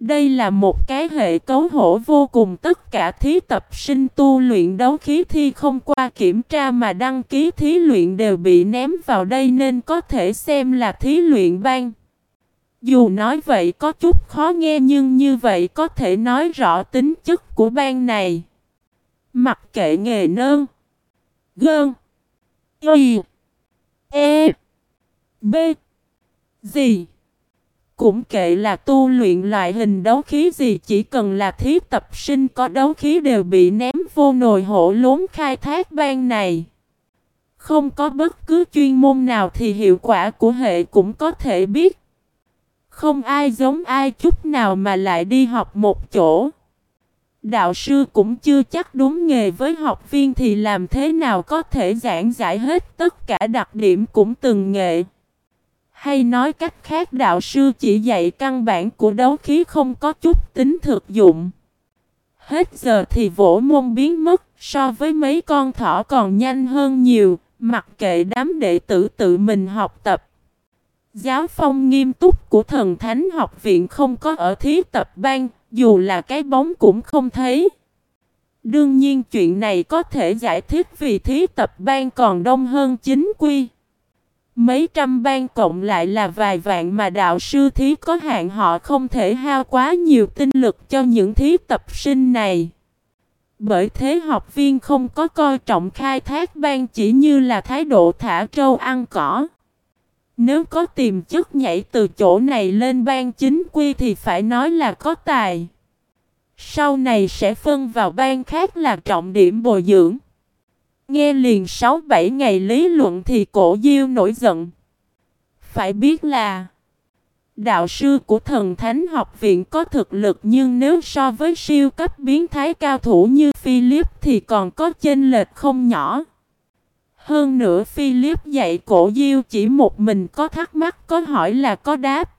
Đây là một cái hệ cấu hổ vô cùng tất cả thí tập sinh tu luyện đấu khí thi không qua kiểm tra mà đăng ký thí luyện đều bị ném vào đây nên có thể xem là thí luyện ban. Dù nói vậy có chút khó nghe nhưng như vậy có thể nói rõ tính chất của ban này. Mặc kệ nghề nơn, gơn, y, e, b, gì. Cũng kệ là tu luyện loại hình đấu khí gì, chỉ cần là thí tập sinh có đấu khí đều bị ném vô nồi hổ lốn khai thác ban này. Không có bất cứ chuyên môn nào thì hiệu quả của hệ cũng có thể biết. Không ai giống ai chút nào mà lại đi học một chỗ. Đạo sư cũng chưa chắc đúng nghề với học viên thì làm thế nào có thể giảng giải hết tất cả đặc điểm cũng từng nghệ. Hay nói cách khác đạo sư chỉ dạy căn bản của đấu khí không có chút tính thực dụng. Hết giờ thì vỗ môn biến mất, so với mấy con thỏ còn nhanh hơn nhiều, mặc kệ đám đệ tử tự mình học tập. Giáo phong nghiêm túc của thần thánh học viện không có ở thí tập ban, dù là cái bóng cũng không thấy. Đương nhiên chuyện này có thể giải thích vì thí tập ban còn đông hơn chính quy. Mấy trăm ban cộng lại là vài vạn mà đạo sư thí có hạn họ không thể hao quá nhiều tinh lực cho những thí tập sinh này. Bởi thế học viên không có coi trọng khai thác ban chỉ như là thái độ thả trâu ăn cỏ. Nếu có tiềm chất nhảy từ chỗ này lên ban chính quy thì phải nói là có tài. Sau này sẽ phân vào ban khác là trọng điểm bồi dưỡng. Nghe liền 6-7 ngày lý luận thì cổ diêu nổi giận. Phải biết là, Đạo sư của thần thánh học viện có thực lực nhưng nếu so với siêu cấp biến thái cao thủ như Philip thì còn có chênh lệch không nhỏ. Hơn nữa Philip dạy cổ diêu chỉ một mình có thắc mắc, có hỏi là có đáp.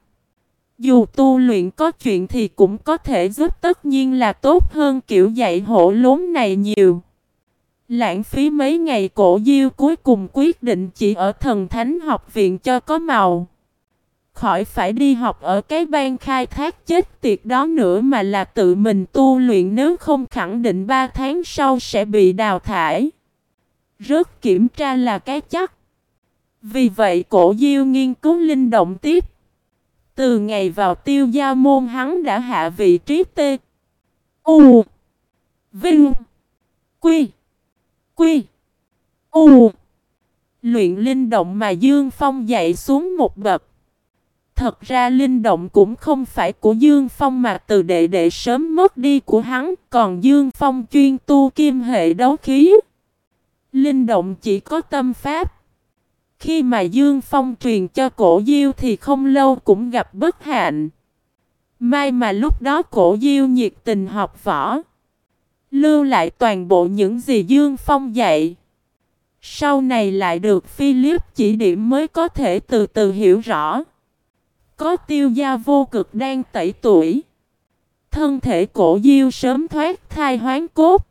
Dù tu luyện có chuyện thì cũng có thể giúp, tất nhiên là tốt hơn kiểu dạy hổ lốn này nhiều. Lãng phí mấy ngày cổ diêu cuối cùng quyết định chỉ ở thần thánh học viện cho có màu. Khỏi phải đi học ở cái ban khai thác chết tiệt đó nữa mà là tự mình tu luyện nếu không khẳng định 3 tháng sau sẽ bị đào thải. Rớt kiểm tra là cái chắc. Vì vậy cổ diêu nghiên cứu linh động tiếp. Từ ngày vào tiêu gia môn hắn đã hạ vị trí T. U. Vinh. Quy. Quy. U. Luyện linh động mà Dương Phong dạy xuống một bậc. Thật ra linh động cũng không phải của Dương Phong mà từ đệ đệ sớm mất đi của hắn, còn Dương Phong chuyên tu kim hệ đấu khí. Linh động chỉ có tâm pháp. Khi mà Dương Phong truyền cho cổ diêu thì không lâu cũng gặp bất hạnh. May mà lúc đó cổ diêu nhiệt tình học võ. Lưu lại toàn bộ những gì Dương Phong dạy. Sau này lại được Philip chỉ điểm mới có thể từ từ hiểu rõ. Có tiêu gia vô cực đang tẩy tuổi. Thân thể cổ diêu sớm thoát thai hoán cốt.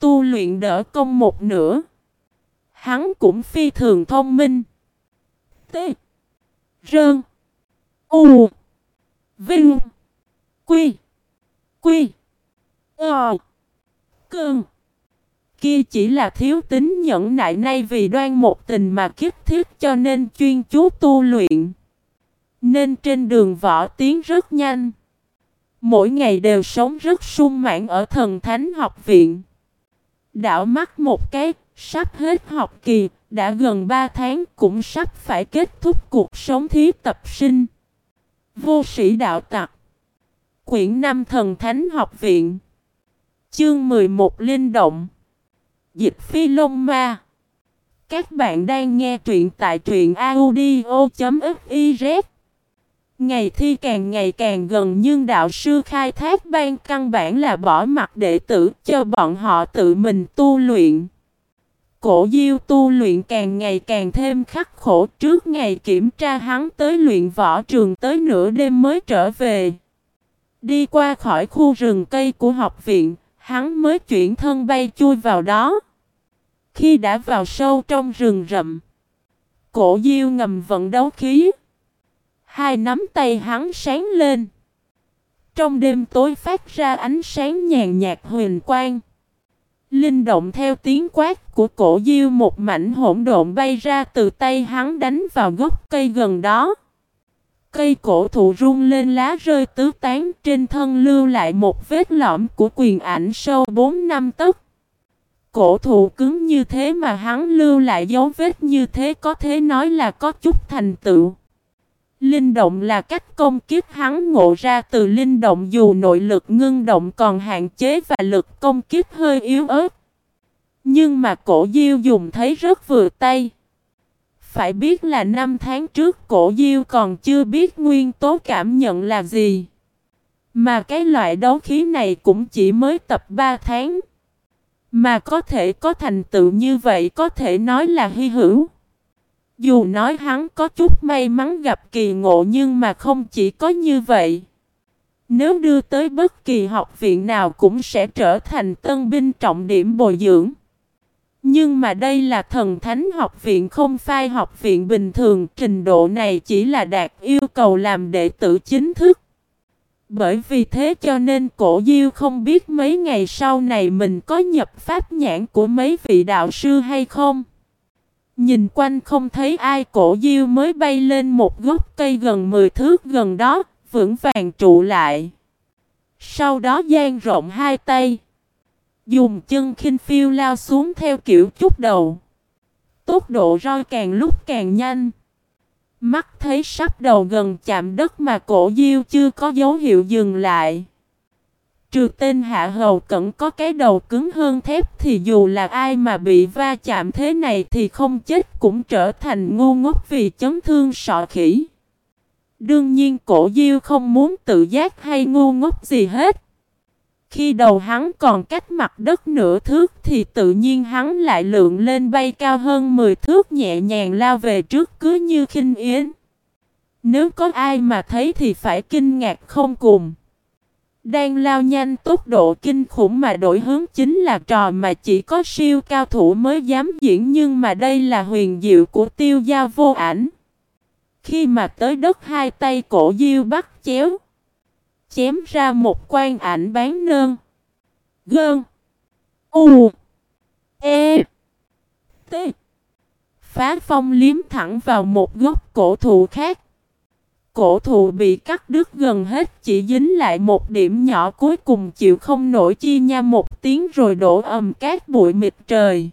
Tu luyện đỡ công một nửa. Hắn cũng phi thường thông minh. T. Rơn. U. Vinh. Quy. Quy. Ờ. Cơn. Kia chỉ là thiếu tính nhẫn nại nay vì đoan một tình mà kiếp thiết cho nên chuyên chú tu luyện. Nên trên đường võ tiến rất nhanh. Mỗi ngày đều sống rất sung mãn ở thần thánh học viện. Đảo mắt một cái, sắp hết học kỳ, đã gần 3 tháng cũng sắp phải kết thúc cuộc sống thí tập sinh. Vô sĩ đạo tặc Quyển 5 Thần Thánh Học Viện Chương 11 Linh Động Dịch Phi Lông Ma Các bạn đang nghe truyện tại truyện audio.fif Ngày thi càng ngày càng gần nhưng đạo sư khai thác ban căn bản là bỏ mặt đệ tử cho bọn họ tự mình tu luyện. Cổ diêu tu luyện càng ngày càng thêm khắc khổ trước ngày kiểm tra hắn tới luyện võ trường tới nửa đêm mới trở về. Đi qua khỏi khu rừng cây của học viện, hắn mới chuyển thân bay chui vào đó. Khi đã vào sâu trong rừng rậm, cổ diêu ngầm vận đấu khí. Hai nắm tay hắn sáng lên. Trong đêm tối phát ra ánh sáng nhàn nhạt huyền quang. Linh động theo tiếng quát của cổ diêu một mảnh hỗn độn bay ra từ tay hắn đánh vào gốc cây gần đó. Cây cổ thụ rung lên lá rơi tứ tán, trên thân lưu lại một vết lõm của quyền ảnh sâu 4 năm tấc. Cổ thụ cứng như thế mà hắn lưu lại dấu vết như thế có thể nói là có chút thành tựu. Linh động là cách công kiếp hắn ngộ ra từ linh động dù nội lực ngưng động còn hạn chế và lực công kiếp hơi yếu ớt. Nhưng mà cổ diêu dùng thấy rất vừa tay. Phải biết là năm tháng trước cổ diêu còn chưa biết nguyên tố cảm nhận là gì. Mà cái loại đấu khí này cũng chỉ mới tập 3 tháng. Mà có thể có thành tựu như vậy có thể nói là hy hữu. Dù nói hắn có chút may mắn gặp kỳ ngộ nhưng mà không chỉ có như vậy. Nếu đưa tới bất kỳ học viện nào cũng sẽ trở thành tân binh trọng điểm bồi dưỡng. Nhưng mà đây là thần thánh học viện không phải học viện bình thường, trình độ này chỉ là đạt yêu cầu làm đệ tử chính thức. Bởi vì thế cho nên cổ diêu không biết mấy ngày sau này mình có nhập pháp nhãn của mấy vị đạo sư hay không. Nhìn quanh không thấy ai cổ diêu mới bay lên một gốc cây gần 10 thước gần đó, vững vàng trụ lại. Sau đó dang rộng hai tay. Dùng chân khinh phiêu lao xuống theo kiểu chút đầu. Tốc độ roi càng lúc càng nhanh. Mắt thấy sắp đầu gần chạm đất mà cổ diêu chưa có dấu hiệu dừng lại. Trừ tên hạ hầu cẩn có cái đầu cứng hơn thép thì dù là ai mà bị va chạm thế này thì không chết cũng trở thành ngu ngốc vì chấn thương sọ khỉ. Đương nhiên cổ diêu không muốn tự giác hay ngu ngốc gì hết. Khi đầu hắn còn cách mặt đất nửa thước thì tự nhiên hắn lại lượng lên bay cao hơn 10 thước nhẹ nhàng lao về trước cứ như khinh yến. Nếu có ai mà thấy thì phải kinh ngạc không cùng. Đang lao nhanh tốc độ kinh khủng mà đổi hướng chính là trò mà chỉ có siêu cao thủ mới dám diễn nhưng mà đây là huyền diệu của tiêu gia vô ảnh. Khi mà tới đất hai tay cổ diêu bắt chéo. Chém ra một quan ảnh bán nơn. Gơn. U. E. T. Phá phong liếm thẳng vào một gốc cổ thụ khác. Cổ thụ bị cắt đứt gần hết, chỉ dính lại một điểm nhỏ cuối cùng chịu không nổi chi nha một tiếng rồi đổ ầm cát bụi mịt trời.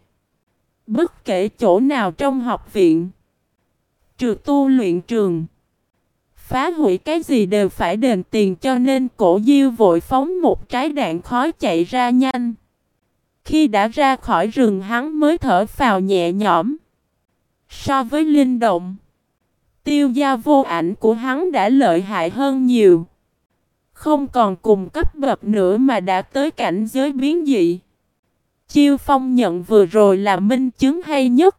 Bất kể chỗ nào trong học viện. Trừ tu luyện trường. Phá hủy cái gì đều phải đền tiền cho nên cổ diêu vội phóng một trái đạn khói chạy ra nhanh. Khi đã ra khỏi rừng hắn mới thở phào nhẹ nhõm. So với linh động, tiêu gia vô ảnh của hắn đã lợi hại hơn nhiều. Không còn cùng cấp bậc nữa mà đã tới cảnh giới biến dị. Chiêu phong nhận vừa rồi là minh chứng hay nhất.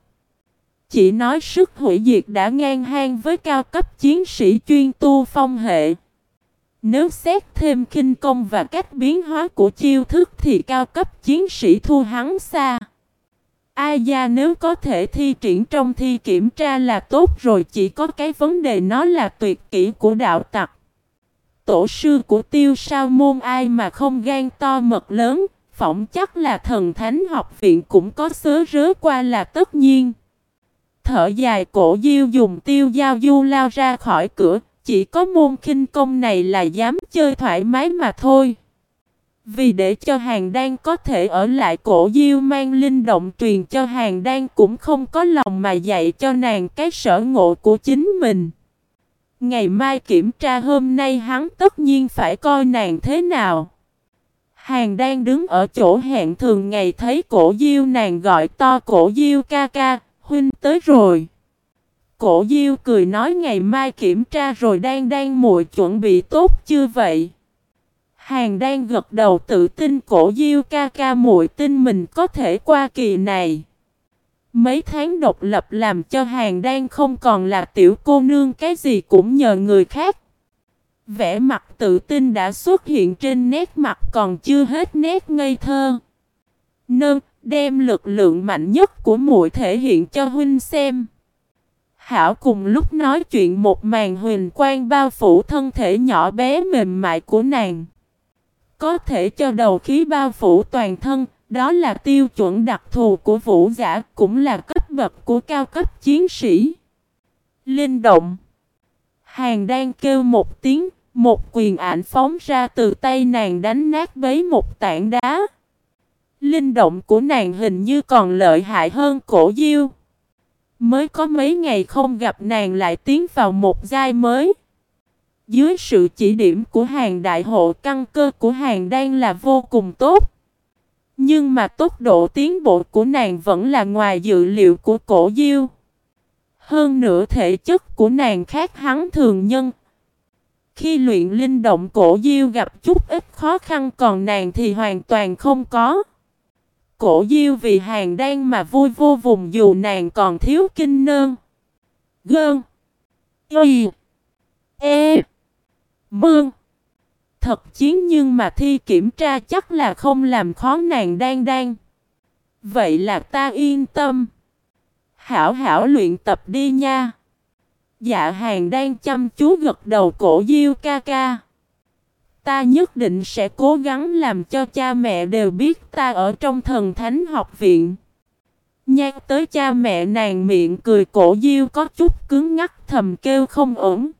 Chỉ nói sức hủy diệt đã ngang hàng với cao cấp chiến sĩ chuyên tu phong hệ. Nếu xét thêm kinh công và cách biến hóa của chiêu thức thì cao cấp chiến sĩ thua hắn xa. Ai da nếu có thể thi triển trong thi kiểm tra là tốt rồi chỉ có cái vấn đề nó là tuyệt kỹ của đạo tặc. Tổ sư của tiêu sao môn ai mà không gan to mật lớn, phỏng chắc là thần thánh học viện cũng có sớ rớ qua là tất nhiên thở dài cổ diêu dùng tiêu giao du lao ra khỏi cửa, chỉ có môn khinh công này là dám chơi thoải mái mà thôi. Vì để cho hàng đan có thể ở lại cổ diêu mang linh động truyền cho hàng đan cũng không có lòng mà dạy cho nàng cái sở ngộ của chính mình. Ngày mai kiểm tra hôm nay hắn tất nhiên phải coi nàng thế nào. Hàng đang đứng ở chỗ hẹn thường ngày thấy cổ diêu nàng gọi to cổ diêu ca ca, huynh tới rồi. Cổ Diêu cười nói ngày mai kiểm tra rồi đang đang muội chuẩn bị tốt chưa vậy? Hàng đang gật đầu tự tin cổ Diêu ca ca muội tin mình có thể qua kỳ này. Mấy tháng độc lập làm cho hàng đang không còn là tiểu cô nương cái gì cũng nhờ người khác. Vẻ mặt tự tin đã xuất hiện trên nét mặt còn chưa hết nét ngây thơ. Nơn, Đem lực lượng mạnh nhất của muội thể hiện cho huynh xem. Hảo cùng lúc nói chuyện một màn huyền quang bao phủ thân thể nhỏ bé mềm mại của nàng. Có thể cho đầu khí bao phủ toàn thân, đó là tiêu chuẩn đặc thù của vũ giả, cũng là cấp bậc của cao cấp chiến sĩ. Linh động Hàng đang kêu một tiếng, một quyền ảnh phóng ra từ tay nàng đánh nát bấy một tảng đá. Linh động của nàng hình như còn lợi hại hơn cổ diêu. Mới có mấy ngày không gặp nàng lại tiến vào một giai mới. Dưới sự chỉ điểm của hàng đại hộ, căn cơ của hàng đang là vô cùng tốt. Nhưng mà tốc độ tiến bộ của nàng vẫn là ngoài dự liệu của cổ diêu. Hơn nữa thể chất của nàng khác hắn thường nhân. Khi luyện linh động, cổ diêu gặp chút ít khó khăn, còn nàng thì hoàn toàn không có. Cổ diêu vì hàng đan mà vui vô vùng dù nàng còn thiếu kinh nơn. Gơn. Y. E. Mương. Thật chiến nhưng mà thi kiểm tra chắc là không làm khó nàng đang đang. Vậy là ta yên tâm. Hảo hảo luyện tập đi nha. Dạ hàng đang chăm chú gật đầu cổ diêu ca ca. Ta nhất định sẽ cố gắng làm cho cha mẹ đều biết ta ở trong thần thánh học viện. Nhắc tới cha mẹ nàng miệng cười cổ diêu có chút cứng ngắc thầm kêu không ổn.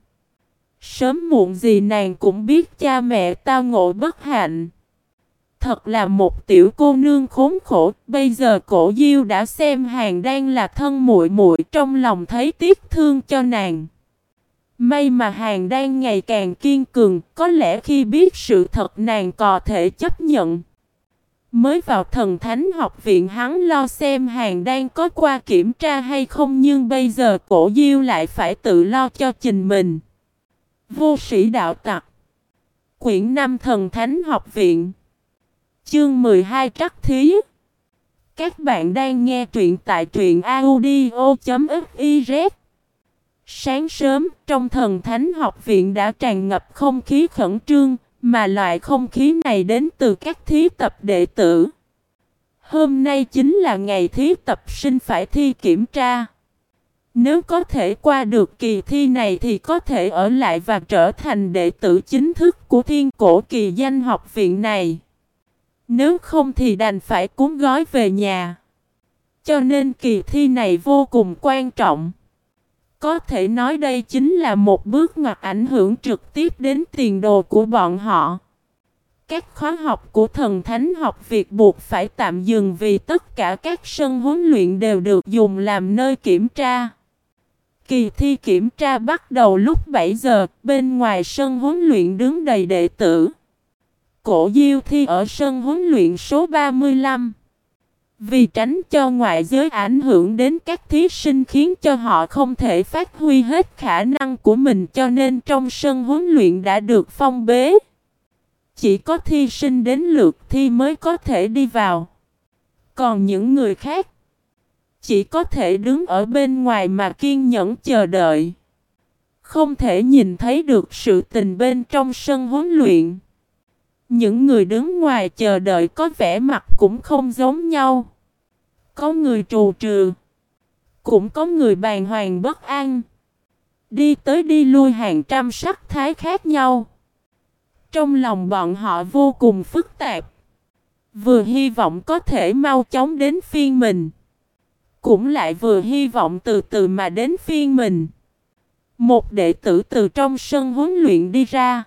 Sớm muộn gì nàng cũng biết cha mẹ ta ngộ bất hạnh. Thật là một tiểu cô nương khốn khổ, bây giờ cổ Diêu đã xem hàng đang là thân muội muội trong lòng thấy tiếc thương cho nàng. May mà hàng đang ngày càng kiên cường, có lẽ khi biết sự thật nàng có thể chấp nhận. Mới vào thần thánh học viện hắn lo xem hàng đang có qua kiểm tra hay không nhưng bây giờ cổ diêu lại phải tự lo cho trình mình. Vô sĩ đạo tặc Quyển 5 thần thánh học viện Chương 12 trắc thí Các bạn đang nghe truyện tại truyện audio.fif Sáng sớm, trong thần thánh học viện đã tràn ngập không khí khẩn trương, mà loại không khí này đến từ các thí tập đệ tử. Hôm nay chính là ngày thí tập sinh phải thi kiểm tra. Nếu có thể qua được kỳ thi này thì có thể ở lại và trở thành đệ tử chính thức của thiên cổ kỳ danh học viện này. Nếu không thì đành phải cuốn gói về nhà. Cho nên kỳ thi này vô cùng quan trọng. Có thể nói đây chính là một bước ngoặt ảnh hưởng trực tiếp đến tiền đồ của bọn họ. Các khóa học của thần thánh học việc buộc phải tạm dừng vì tất cả các sân huấn luyện đều được dùng làm nơi kiểm tra. Kỳ thi kiểm tra bắt đầu lúc 7 giờ, bên ngoài sân huấn luyện đứng đầy đệ tử. Cổ Diêu thi ở sân huấn luyện số 35. Vì tránh cho ngoại giới ảnh hưởng đến các thí sinh khiến cho họ không thể phát huy hết khả năng của mình, cho nên trong sân huấn luyện đã được phong bế. Chỉ có thi sinh đến lượt thi mới có thể đi vào. Còn những người khác chỉ có thể đứng ở bên ngoài mà kiên nhẫn chờ đợi. Không thể nhìn thấy được sự tình bên trong sân huấn luyện. Những người đứng ngoài chờ đợi có vẻ mặt cũng không giống nhau. Có người trù trừ. Cũng có người bàn hoàng bất an. Đi tới đi lui hàng trăm sắc thái khác nhau. Trong lòng bọn họ vô cùng phức tạp. Vừa hy vọng có thể mau chóng đến phiên mình. Cũng lại vừa hy vọng từ từ mà đến phiên mình. Một đệ tử từ trong sân huấn luyện đi ra.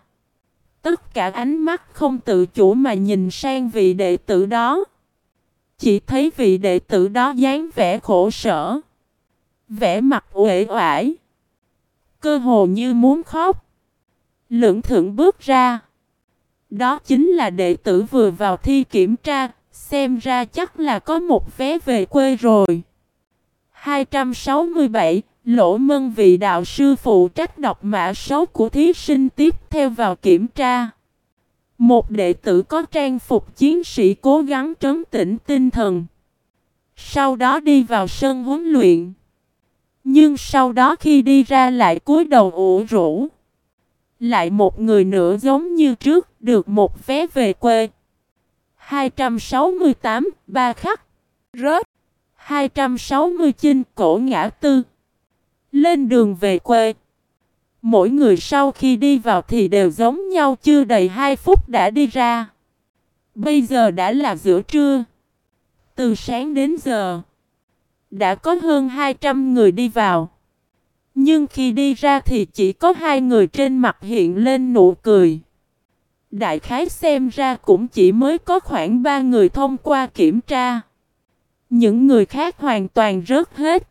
Tất cả ánh mắt không tự chủ mà nhìn sang vị đệ tử đó. Chỉ thấy vị đệ tử đó dáng vẻ khổ sở. Vẻ mặt uể oải. Cơ hồ như muốn khóc. Lưỡng thượng bước ra. Đó chính là đệ tử vừa vào thi kiểm tra. Xem ra chắc là có một vé về quê rồi. 267 Lỗ mân vị đạo sư phụ trách đọc mã số của thí sinh tiếp theo vào kiểm tra. Một đệ tử có trang phục chiến sĩ cố gắng trấn tĩnh tinh thần. Sau đó đi vào sân huấn luyện. Nhưng sau đó khi đi ra lại cúi đầu ủ rũ. Lại một người nữa giống như trước, được một vé về quê. 268, ba khắc. Rớt. 269, cổ ngã tư. Lên đường về quê. Mỗi người sau khi đi vào thì đều giống nhau, chưa đầy 2 phút đã đi ra. Bây giờ đã là giữa trưa. Từ sáng đến giờ. Đã có hơn 200 người đi vào. Nhưng khi đi ra thì chỉ có hai người trên mặt hiện lên nụ cười. Đại khái xem ra cũng chỉ mới có khoảng 3 người thông qua kiểm tra. Những người khác hoàn toàn rớt hết.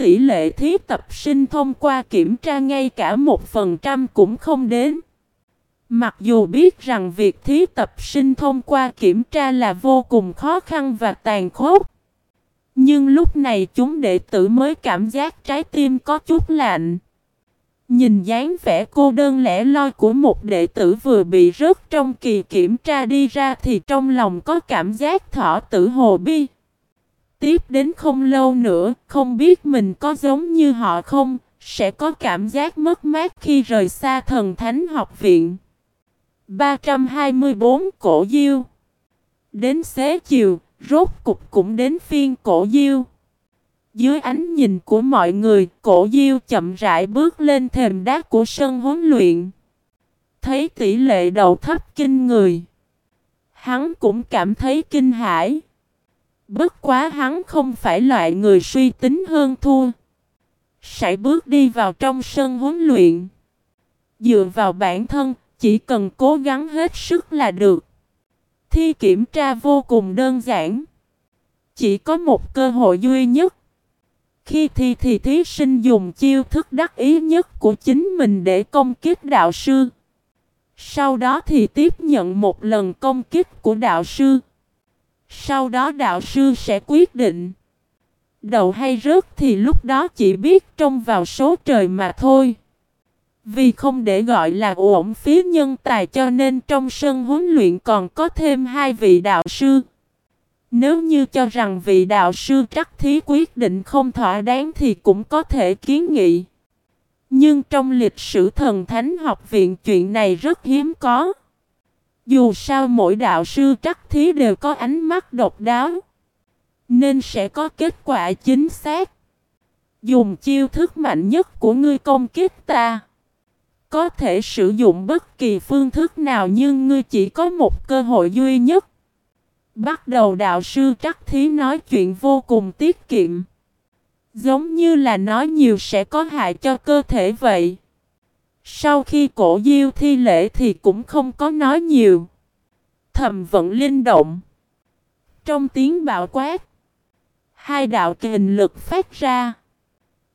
Tỷ lệ thí tập sinh thông qua kiểm tra ngay cả một phần trăm cũng không đến. Mặc dù biết rằng việc thí tập sinh thông qua kiểm tra là vô cùng khó khăn và tàn khốc. Nhưng lúc này chúng đệ tử mới cảm giác trái tim có chút lạnh. Nhìn dáng vẻ cô đơn lẻ loi của một đệ tử vừa bị rớt trong kỳ kiểm tra đi ra thì trong lòng có cảm giác thỏ tử hồ bi. Tiếp đến không lâu nữa, không biết mình có giống như họ không, sẽ có cảm giác mất mát khi rời xa thần thánh học viện. 324 Cổ Diêu Đến xế chiều, rốt cục cũng đến phiên Cổ Diêu. Dưới ánh nhìn của mọi người, Cổ Diêu chậm rãi bước lên thềm đá của sân huấn luyện. Thấy tỷ lệ đầu thấp kinh người. Hắn cũng cảm thấy kinh hãi. Bất quá hắn không phải loại người suy tính hơn thua. Sải bước đi vào trong sân huấn luyện. Dựa vào bản thân, chỉ cần cố gắng hết sức là được. Thi kiểm tra vô cùng đơn giản. Chỉ có một cơ hội duy nhất. Khi thi thì thí sinh dùng chiêu thức đắc ý nhất của chính mình để công kích đạo sư. Sau đó thì tiếp nhận một lần công kích của đạo sư. Sau đó đạo sư sẽ quyết định. Đậu hay rớt thì lúc đó chỉ biết trông vào số trời mà thôi. Vì không để gọi là ổn phí nhân tài cho nên trong sân huấn luyện còn có thêm hai vị đạo sư. Nếu như cho rằng vị đạo sư trắc thí quyết định không thỏa đáng thì cũng có thể kiến nghị. Nhưng trong lịch sử thần thánh học viện chuyện này rất hiếm có. Dù sao mỗi đạo sư trắc thí đều có ánh mắt độc đáo. Nên sẽ có kết quả chính xác. Dùng chiêu thức mạnh nhất của ngươi công kích ta. Có thể sử dụng bất kỳ phương thức nào nhưng ngươi chỉ có một cơ hội duy nhất. Bắt đầu đạo sư trắc thí nói chuyện vô cùng tiết kiệm. Giống như là nói nhiều sẽ có hại cho cơ thể vậy. Sau khi cổ diêu thi lễ thì cũng không có nói nhiều. Thầm vận linh động. Trong tiếng bạo quát. Hai đạo kình lực phát ra.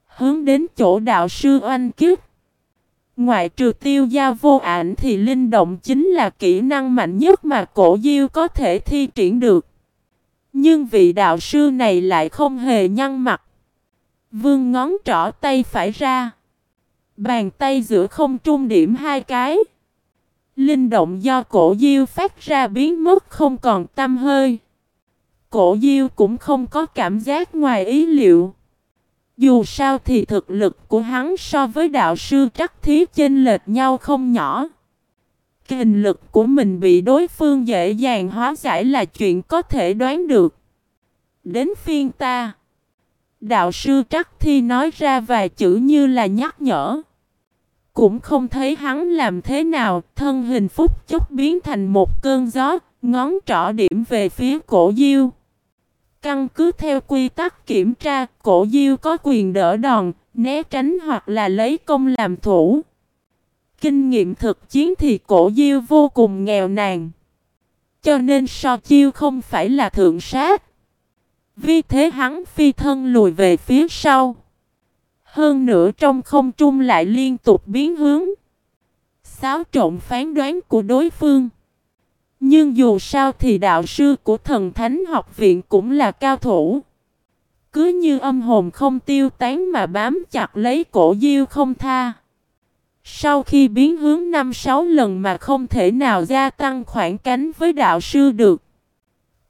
Hướng đến chỗ đạo sư oanh kiếp. Ngoại trừ tiêu gia vô ảnh thì linh động chính là kỹ năng mạnh nhất mà cổ diêu có thể thi triển được. Nhưng vị đạo sư này lại không hề nhăn mặt. Vương ngón trỏ tay phải ra. Bàn tay giữa không trung điểm hai cái. Linh động do cổ diêu phát ra biến mất không còn tâm hơi. Cổ diêu cũng không có cảm giác ngoài ý liệu. Dù sao thì thực lực của hắn so với đạo sư trắc thí chênh lệch nhau không nhỏ. Kinh lực của mình bị đối phương dễ dàng hóa giải là chuyện có thể đoán được. Đến phiên ta. Đạo sư trắc thi nói ra vài chữ như là nhắc nhở. Cũng không thấy hắn làm thế nào, thân hình phúc chốc biến thành một cơn gió, ngón trỏ điểm về phía cổ diêu. Căn cứ theo quy tắc kiểm tra, cổ diêu có quyền đỡ đòn, né tránh hoặc là lấy công làm thủ. Kinh nghiệm thực chiến thì cổ diêu vô cùng nghèo nàn. Cho nên so chiêu không phải là thượng sát. Vì thế hắn phi thân lùi về phía sau. Hơn nữa trong không trung lại liên tục biến hướng. Xáo trộn phán đoán của đối phương. Nhưng dù sao thì đạo sư của thần thánh học viện cũng là cao thủ. Cứ như âm hồn không tiêu tán mà bám chặt lấy cổ diêu không tha. Sau khi biến hướng 5-6 lần mà không thể nào gia tăng khoảng cánh với đạo sư được.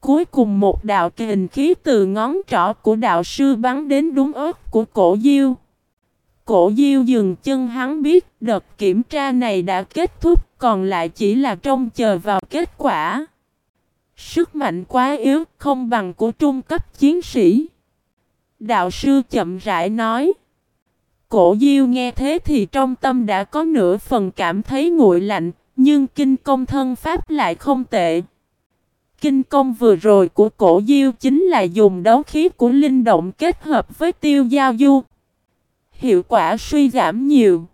Cuối cùng một đạo kình khí từ ngón trỏ của đạo sư bắn đến đúng ớt của cổ diêu. Cổ diêu dừng chân hắn biết đợt kiểm tra này đã kết thúc còn lại chỉ là trông chờ vào kết quả. Sức mạnh quá yếu không bằng của trung cấp chiến sĩ. Đạo sư chậm rãi nói. Cổ diêu nghe thế thì trong tâm đã có nửa phần cảm thấy nguội lạnh, nhưng kinh công thân pháp lại không tệ. Kinh công vừa rồi của cổ diêu chính là dùng đấu khí của linh động kết hợp với tiêu giao du. Hiệu quả suy giảm nhiều.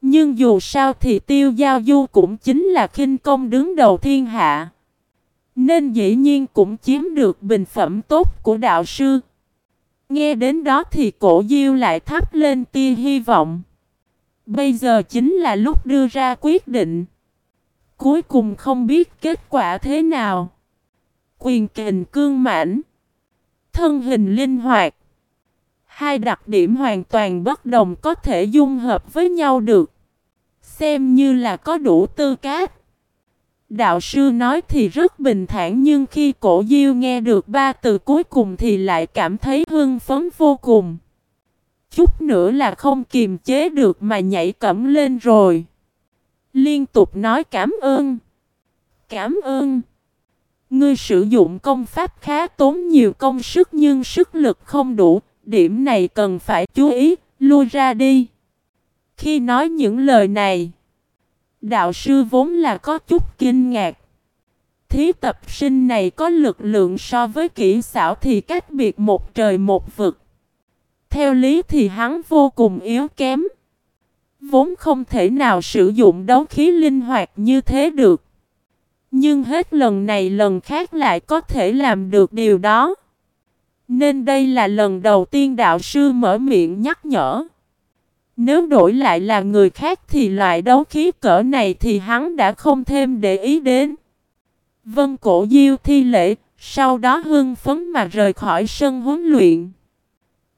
Nhưng dù sao thì tiêu giao du cũng chính là khinh công đứng đầu thiên hạ. Nên dĩ nhiên cũng chiếm được bình phẩm tốt của đạo sư. Nghe đến đó thì cổ diêu lại thắp lên tia hy vọng. Bây giờ chính là lúc đưa ra quyết định. Cuối cùng không biết kết quả thế nào. Quyền kình cương mãnh. Thân hình linh hoạt. Hai đặc điểm hoàn toàn bất đồng có thể dung hợp với nhau được. Xem như là có đủ tư cách. Đạo sư nói thì rất bình thản nhưng khi cổ diêu nghe được ba từ cuối cùng thì lại cảm thấy hưng phấn vô cùng. Chút nữa là không kiềm chế được mà nhảy cẫm lên rồi. Liên tục nói cảm ơn. Cảm ơn. Ngươi sử dụng công pháp khá tốn nhiều công sức nhưng sức lực không đủ, điểm này cần phải chú ý, lui ra đi. Khi nói những lời này, đạo sư vốn là có chút kinh ngạc. Thí tập sinh này có lực lượng so với kỹ xảo thì cách biệt một trời một vực. Theo lý thì hắn vô cùng yếu kém. Vốn không thể nào sử dụng đấu khí linh hoạt như thế được. Nhưng hết lần này lần khác lại có thể làm được điều đó. Nên đây là lần đầu tiên đạo sư mở miệng nhắc nhở. Nếu đổi lại là người khác thì loại đấu khí cỡ này thì hắn đã không thêm để ý đến. Vân cổ diêu thi lễ, sau đó hưng phấn mà rời khỏi sân huấn luyện.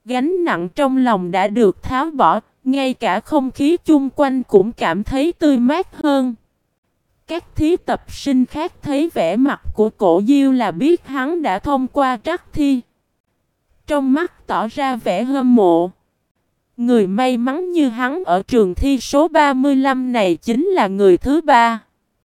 Gánh nặng trong lòng đã được tháo bỏ, ngay cả không khí chung quanh cũng cảm thấy tươi mát hơn. Các thí tập sinh khác thấy vẻ mặt của cổ diêu là biết hắn đã thông qua trắc thi. Trong mắt tỏ ra vẻ hâm mộ. Người may mắn như hắn ở trường thi số 35 này chính là người thứ ba.